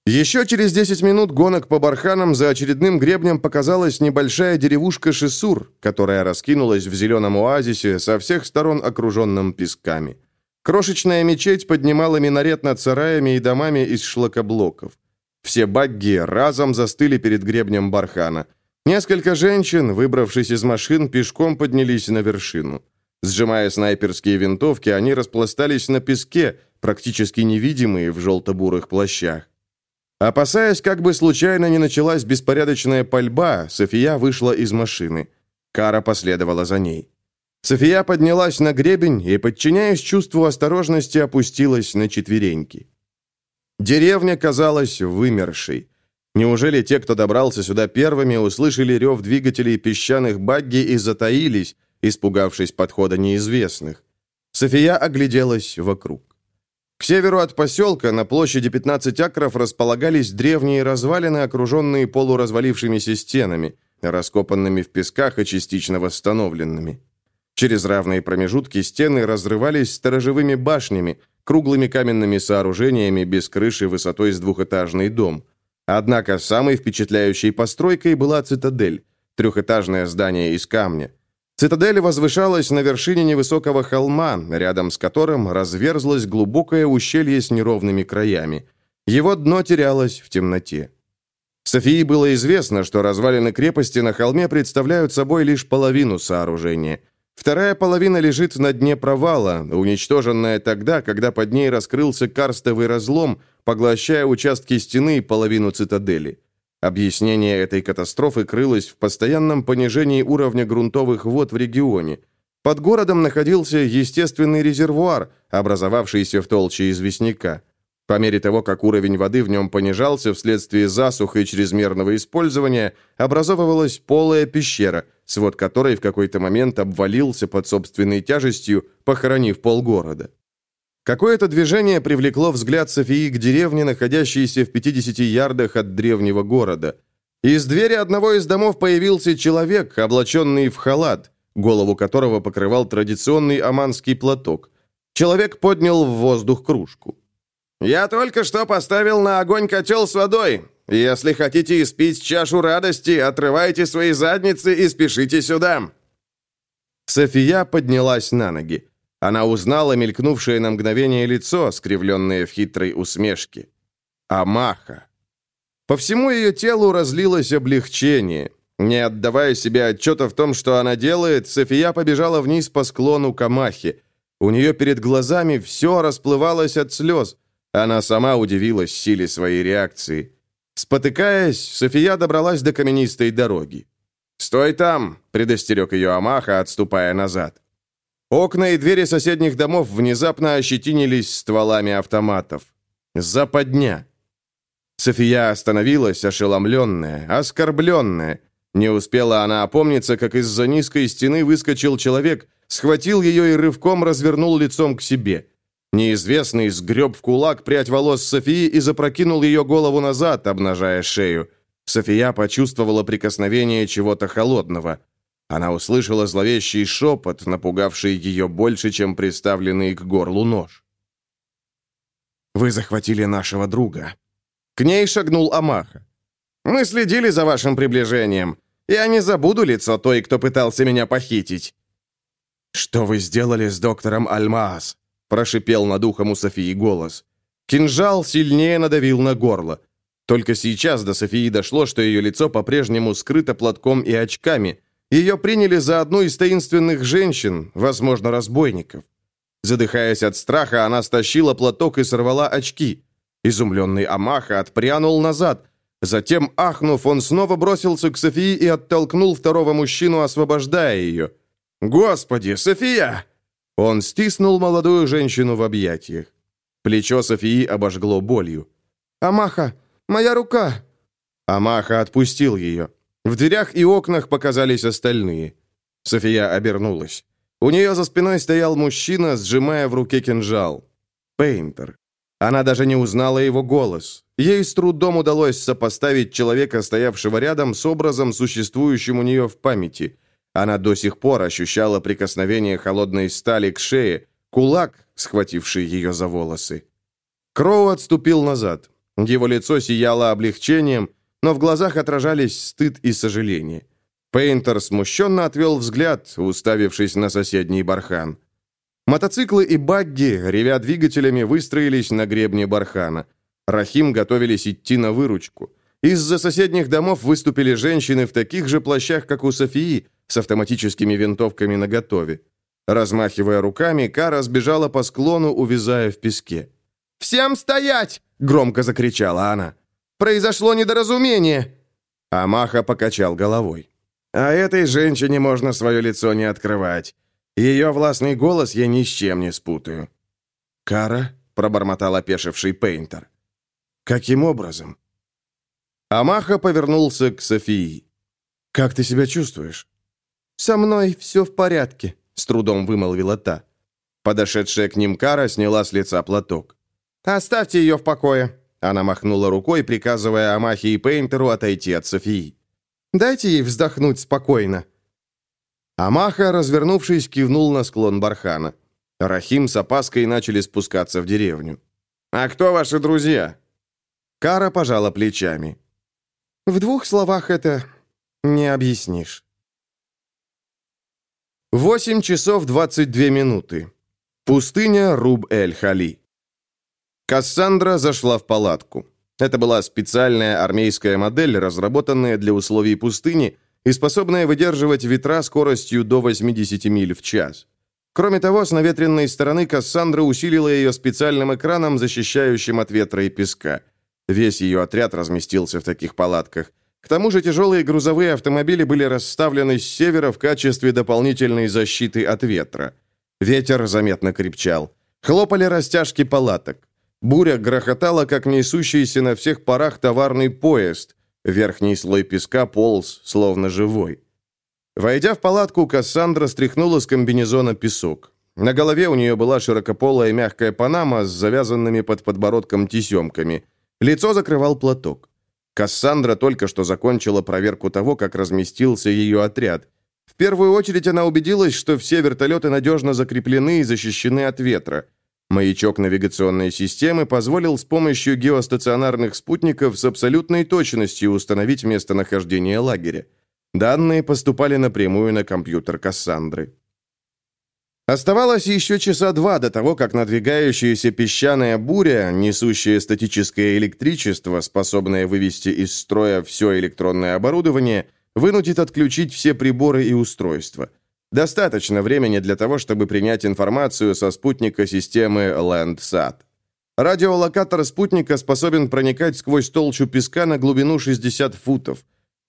A: Еще через 10 минут гонок по барханам за очередным гребнем показалась небольшая деревушка Шисур, которая раскинулась в зеленом оазисе со всех сторон окруженном песками. Крошечная мечеть поднимала минарет над сараями и домами из шлакоблоков. Все багги разом застыли перед гребнем бархана. Несколько женщин, выбравшись из машин, пешком поднялись на вершину. Сжимая снайперские винтовки, они распластались на песке, практически невидимые в желто-бурых плащах. Опасаясь, как бы случайно не началась беспорядочная пальба, София вышла из машины. Кара последовала за ней. София поднялась на гребень и, подчиняясь чувству осторожности, опустилась на четвереньки. Деревня казалась вымершей. Неужели те, кто добрался сюда первыми, услышали рев двигателей песчаных багги и затаились, испугавшись подхода неизвестных? София огляделась вокруг. К северу от поселка на площади 15 акров располагались древние развалины, окруженные полуразвалившимися стенами, раскопанными в песках и частично восстановленными. Через равные промежутки стены разрывались сторожевыми башнями, круглыми каменными сооружениями без крыши высотой с двухэтажный дом. Однако самой впечатляющей постройкой была цитадель, трехэтажное здание из камня. Цитадель возвышалась на вершине невысокого холма, рядом с которым разверзлось глубокое ущелье с неровными краями. Его дно терялось в темноте. Софии было известно, что развалины крепости на холме представляют собой лишь половину сооружения. Вторая половина лежит на дне провала, уничтоженная тогда, когда под ней раскрылся карстовый разлом, поглощая участки стены и половину цитадели. Объяснение этой катастрофы крылось в постоянном понижении уровня грунтовых вод в регионе. Под городом находился естественный резервуар, образовавшийся в толще известняка. По мере того, как уровень воды в нем понижался вследствие засух и чрезмерного использования, образовывалась полая пещера, свод которой в какой-то момент обвалился под собственной тяжестью, похоронив полгорода. Какое-то движение привлекло взгляд Софии к деревне, находящейся в 50 ярдах от древнего города. Из двери одного из домов появился человек, облаченный в халат, голову которого покрывал традиционный оманский платок. Человек поднял в воздух кружку. «Я только что поставил на огонь котел с водой. Если хотите испить чашу радости, отрывайте свои задницы и спешите сюда». София поднялась на ноги. Она узнала мелькнувшее на мгновение лицо, скривленное в хитрой усмешке. Амаха. По всему ее телу разлилось облегчение. Не отдавая себе отчета в том, что она делает, София побежала вниз по склону к Амахе. У нее перед глазами все расплывалось от слез – она сама удивилась силе своей реакции. Спотыкаясь, София добралась до каменистой дороги. «Стой там!» – предостерег ее Амаха, отступая назад. Окна и двери соседних домов внезапно ощетинились стволами автоматов. Западня. София остановилась, ошеломленная, оскорбленная. Не успела она опомниться, как из-за низкой стены выскочил человек, схватил ее и рывком развернул лицом к себе. Неизвестный сгреб в кулак прядь волос Софии и запрокинул ее голову назад, обнажая шею. София почувствовала прикосновение чего-то холодного. Она услышала зловещий шепот, напугавший ее больше, чем приставленный к горлу нож. «Вы захватили нашего друга». К ней шагнул Амаха. «Мы следили за вашим приближением. Я не забуду лицо той, кто пытался меня похитить». «Что вы сделали с доктором Альмаас?» Прошипел над ухом у Софии голос. Кинжал сильнее надавил на горло. Только сейчас до Софии дошло, что ее лицо по-прежнему скрыто платком и очками. Ее приняли за одну из таинственных женщин, возможно, разбойников. Задыхаясь от страха, она стащила платок и сорвала очки. Изумленный Амаха отпрянул назад. Затем, ахнув, он снова бросился к Софии и оттолкнул второго мужчину, освобождая ее. «Господи, София!» Он стиснул молодую женщину в объятиях. Плечо Софии обожгло болью. «Амаха, моя рука!» Амаха отпустил ее. В дверях и окнах показались остальные. София обернулась. У нее за спиной стоял мужчина, сжимая в руке кинжал. Пейнтер. Она даже не узнала его голос. Ей с трудом удалось сопоставить человека, стоявшего рядом, с образом, существующим у нее в памяти – она до сих пор ощущала прикосновение холодной стали к шее, кулак, схвативший ее за волосы. Кроу отступил назад. Его лицо сияло облегчением, но в глазах отражались стыд и сожаление. Пейнтер смущенно отвел взгляд, уставившись на соседний бархан. Мотоциклы и багги, ревя двигателями, выстроились на гребне бархана. Рахим готовились идти на выручку. Из-за соседних домов выступили женщины в таких же плащах, как у Софии, с автоматическими винтовками наготове. Размахивая руками, Кара сбежала по склону, увязая в песке.
C: «Всем стоять!» — громко закричала она. «Произошло недоразумение!»
A: Амаха покачал головой. «А этой женщине можно свое лицо не открывать. Ее властный голос я ни с чем не спутаю». «Кара?» — пробормотал опешивший Пейнтер. «Каким образом?» Амаха повернулся к Софии. «Как ты себя чувствуешь?»
C: «Со мной все в порядке», —
A: с трудом вымолвила та. Подошедшая к ним Кара сняла с лица платок.
C: «Оставьте ее в покое», —
A: она махнула рукой, приказывая Амахе и Пейнтеру отойти от Софии.
C: «Дайте ей вздохнуть спокойно».
A: Амаха, развернувшись, кивнул на склон бархана. Рахим с опаской начали спускаться в деревню. «А кто ваши друзья?» Кара пожала плечами.
C: «В двух словах это не объяснишь».
A: Восемь часов двадцать две минуты. Пустыня Руб-эль-Хали. Кассандра зашла в палатку. Это была специальная армейская модель, разработанная для условий пустыни, и способная выдерживать ветра скоростью до 80 миль в час. Кроме того, с наветренной стороны Кассандра усилила ее специальным экраном, защищающим от ветра и песка. Весь ее отряд разместился в таких палатках. К тому же тяжелые грузовые автомобили были расставлены с севера в качестве дополнительной защиты от ветра. Ветер заметно крепчал. Хлопали растяжки палаток. Буря грохотала, как несущийся на всех парах товарный поезд, Верхний слой песка полз, словно живой. Войдя в палатку, Кассандра стряхнула с комбинезона песок. На голове у нее была широкополая мягкая панама с завязанными под подбородком тесемками. Лицо закрывал платок. Кассандра только что закончила проверку того, как разместился ее отряд. В первую очередь она убедилась, что все вертолеты надежно закреплены и защищены от ветра. Маячок навигационной системы позволил с помощью геостационарных спутников с абсолютной точностью установить местонахождение лагеря. Данные поступали напрямую на компьютер Кассандры. Оставалось еще часа два до того, как надвигающаяся песчаная буря, несущая статическое электричество, способное вывести из строя все электронное оборудование, вынудит отключить все приборы и устройства. Достаточно времени для того, чтобы принять информацию со спутника системы Landsat. Радиолокатор спутника способен проникать сквозь толщу песка на глубину 60 футов.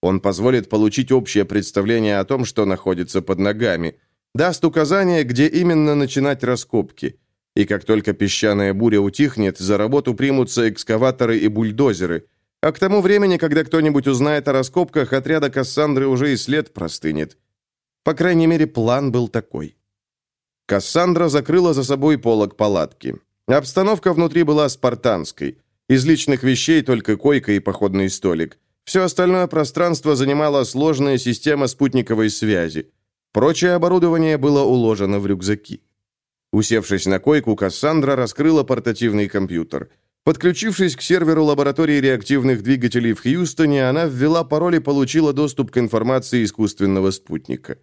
A: Он позволит получить общее представление о том, что находится под ногами. Даст указания, где именно начинать раскопки. И как только песчаная буря утихнет, за работу примутся экскаваторы и бульдозеры. А к тому времени, когда кто-нибудь узнает о раскопках, отряда Кассандры уже и след простынет. По крайней мере, план был такой. Кассандра закрыла за собой полог палатки. Обстановка внутри была спартанской. Из личных вещей только койка и походный столик. Все остальное пространство занимала сложная система спутниковой связи. Прочее оборудование было уложено в рюкзаки. Усевшись на койку, Кассандра раскрыла портативный компьютер. Подключившись к серверу лаборатории реактивных двигателей в Хьюстоне, она ввела пароль и получила доступ к информации искусственного спутника.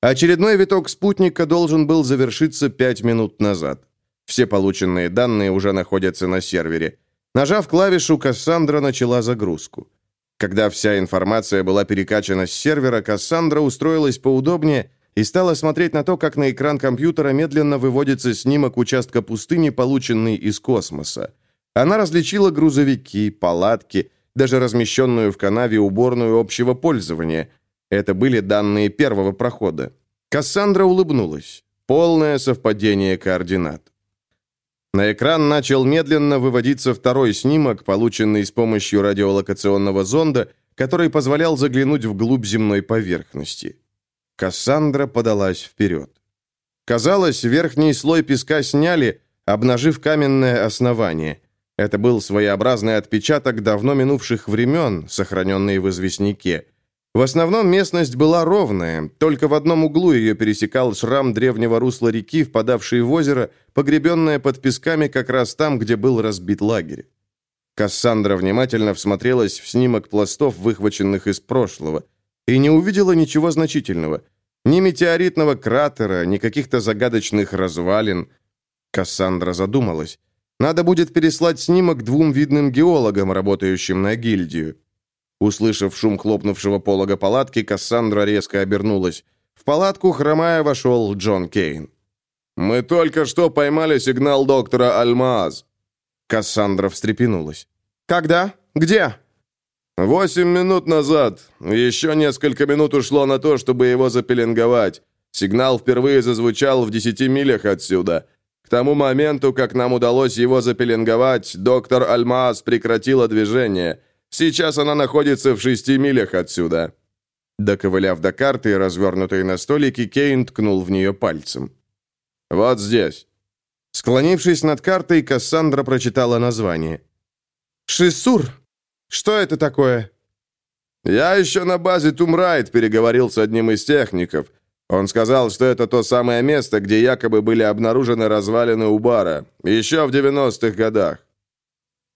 A: Очередной виток спутника должен был завершиться пять минут назад. Все полученные данные уже находятся на сервере. Нажав клавишу, Кассандра начала загрузку. Когда вся информация была перекачана с сервера, Кассандра устроилась поудобнее и стала смотреть на то, как на экран компьютера медленно выводится снимок участка пустыни, полученный из космоса. Она различила грузовики, палатки, даже размещенную в канаве уборную общего пользования – это были данные первого прохода. Кассандра улыбнулась. Полное совпадение координат. На экран начал медленно выводиться второй снимок, полученный с помощью радиолокационного зонда, который позволял заглянуть вглубь земной поверхности. Кассандра подалась вперед. Казалось, верхний слой песка сняли, обнажив каменное основание. Это был своеобразный отпечаток давно минувших времен, сохраненный в известняке. В основном местность была ровная, только в одном углу ее пересекал шрам древнего русла реки, впадавший в озеро, погребенное под песками как раз там, где был разбит лагерь. Кассандра внимательно всмотрелась в снимок пластов, выхваченных из прошлого, и не увидела ничего значительного. Ни метеоритного кратера, ни каких-то загадочных развалин. Кассандра задумалась. Надо будет переслать снимок двум видным геологам, работающим на гильдию. Услышав шум хлопнувшего полога палатки, Кассандра резко обернулась. В палатку, хромая, вошел Джон Кейн. «Мы только что поймали сигнал доктора Альмааз». Кассандра встрепенулась. «Когда? Где?» «Восемь минут назад. Еще несколько минут ушло на то, чтобы его запеленговать. Сигнал впервые зазвучал в десяти милях отсюда. К тому моменту, как нам удалось его запеленговать, доктор Альмаас прекратила движение. Сейчас она находится в шести милях отсюда». Доковыляв до карты, развернутой на столике, Кейн ткнул в нее пальцем. «Вот здесь». Склонившись над картой, Кассандра прочитала название. «Шисур? Что это такое?» «Я еще на базе Тумрайт переговорил с одним из техников. Он сказал, что это то самое место, где якобы были обнаружены развалины у бара, еще в 90-х годах.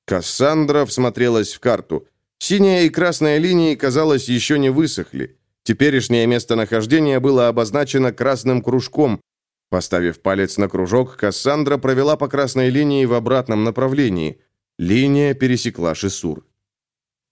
A: Кассандра всмотрелась в карту. Синяя и красная линии, казалось, еще не высохли. Теперешнее местонахождение было обозначено красным кружком. Поставив палец на кружок, Кассандра провела по красной линии в обратном направлении. Линия пересекла Шисур.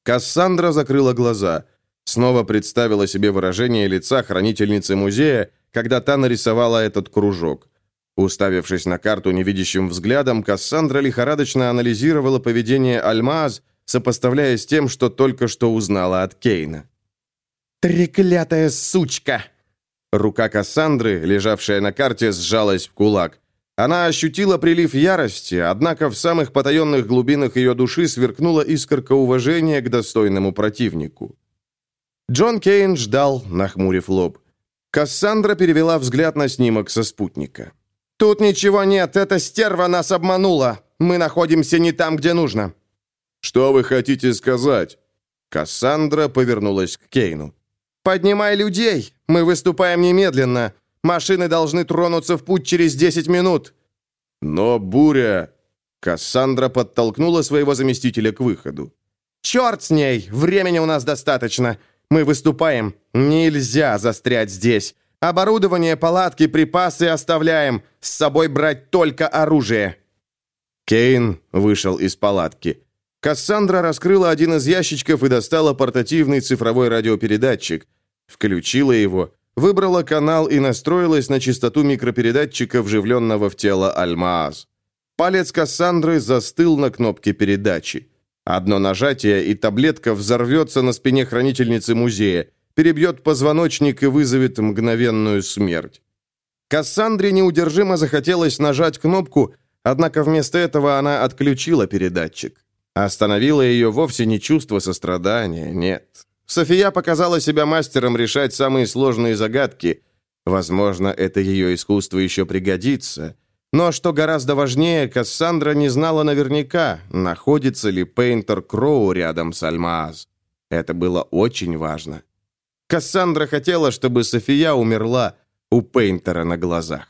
A: Кассандра закрыла глаза – Снова представила себе выражение лица хранительницы музея, когда та нарисовала этот кружок. Уставившись на карту невидящим взглядом, Кассандра лихорадочно анализировала поведение Альмаз, сопоставляя с тем, что только что узнала от Кейна. «Треклятая сучка!» Рука Кассандры, лежавшая на карте, сжалась в кулак. Она ощутила прилив ярости, однако в самых потаенных глубинах ее души сверкнула искорка уважения к достойному противнику. Джон Кейн ждал, нахмурив лоб. Кассандра перевела взгляд на снимок со спутника. «Тут ничего нет, эта стерва нас обманула. Мы находимся не там, где нужно». «Что вы хотите сказать?» Кассандра повернулась к Кейну.
C: «Поднимай людей! Мы выступаем немедленно! Машины должны тронуться в путь через 10 минут!»
A: «Но буря...» Кассандра подтолкнула своего заместителя к выходу.
C: «Черт с ней! Времени у нас достаточно! Мы выступаем. Нельзя застрять здесь. Оборудование, палатки, припасы оставляем. С собой брать только оружие».
A: Кейн вышел из палатки. Кассандра раскрыла один из ящичков и достала портативный цифровой радиопередатчик. Включила его, выбрала канал и настроилась на частоту микропередатчика, вживленного в тело Альмааз. Палец Кассандры застыл на кнопке передачи. Одно нажатие, и таблетка взорвется на спине хранительницы музея, перебьет позвоночник и вызовет мгновенную смерть. Кассандре неудержимо захотелось нажать кнопку, однако вместо этого она отключила передатчик. Остановило ее вовсе не чувство сострадания, нет. София показала себя мастером решать самые сложные загадки. Возможно, это ее искусство еще пригодится. Но, что гораздо важнее, Кассандра не знала наверняка, находится ли Пейнтер Кроу рядом с Альмааз. Это было очень важно. Кассандра хотела, чтобы София умерла у Пейнтера на глазах.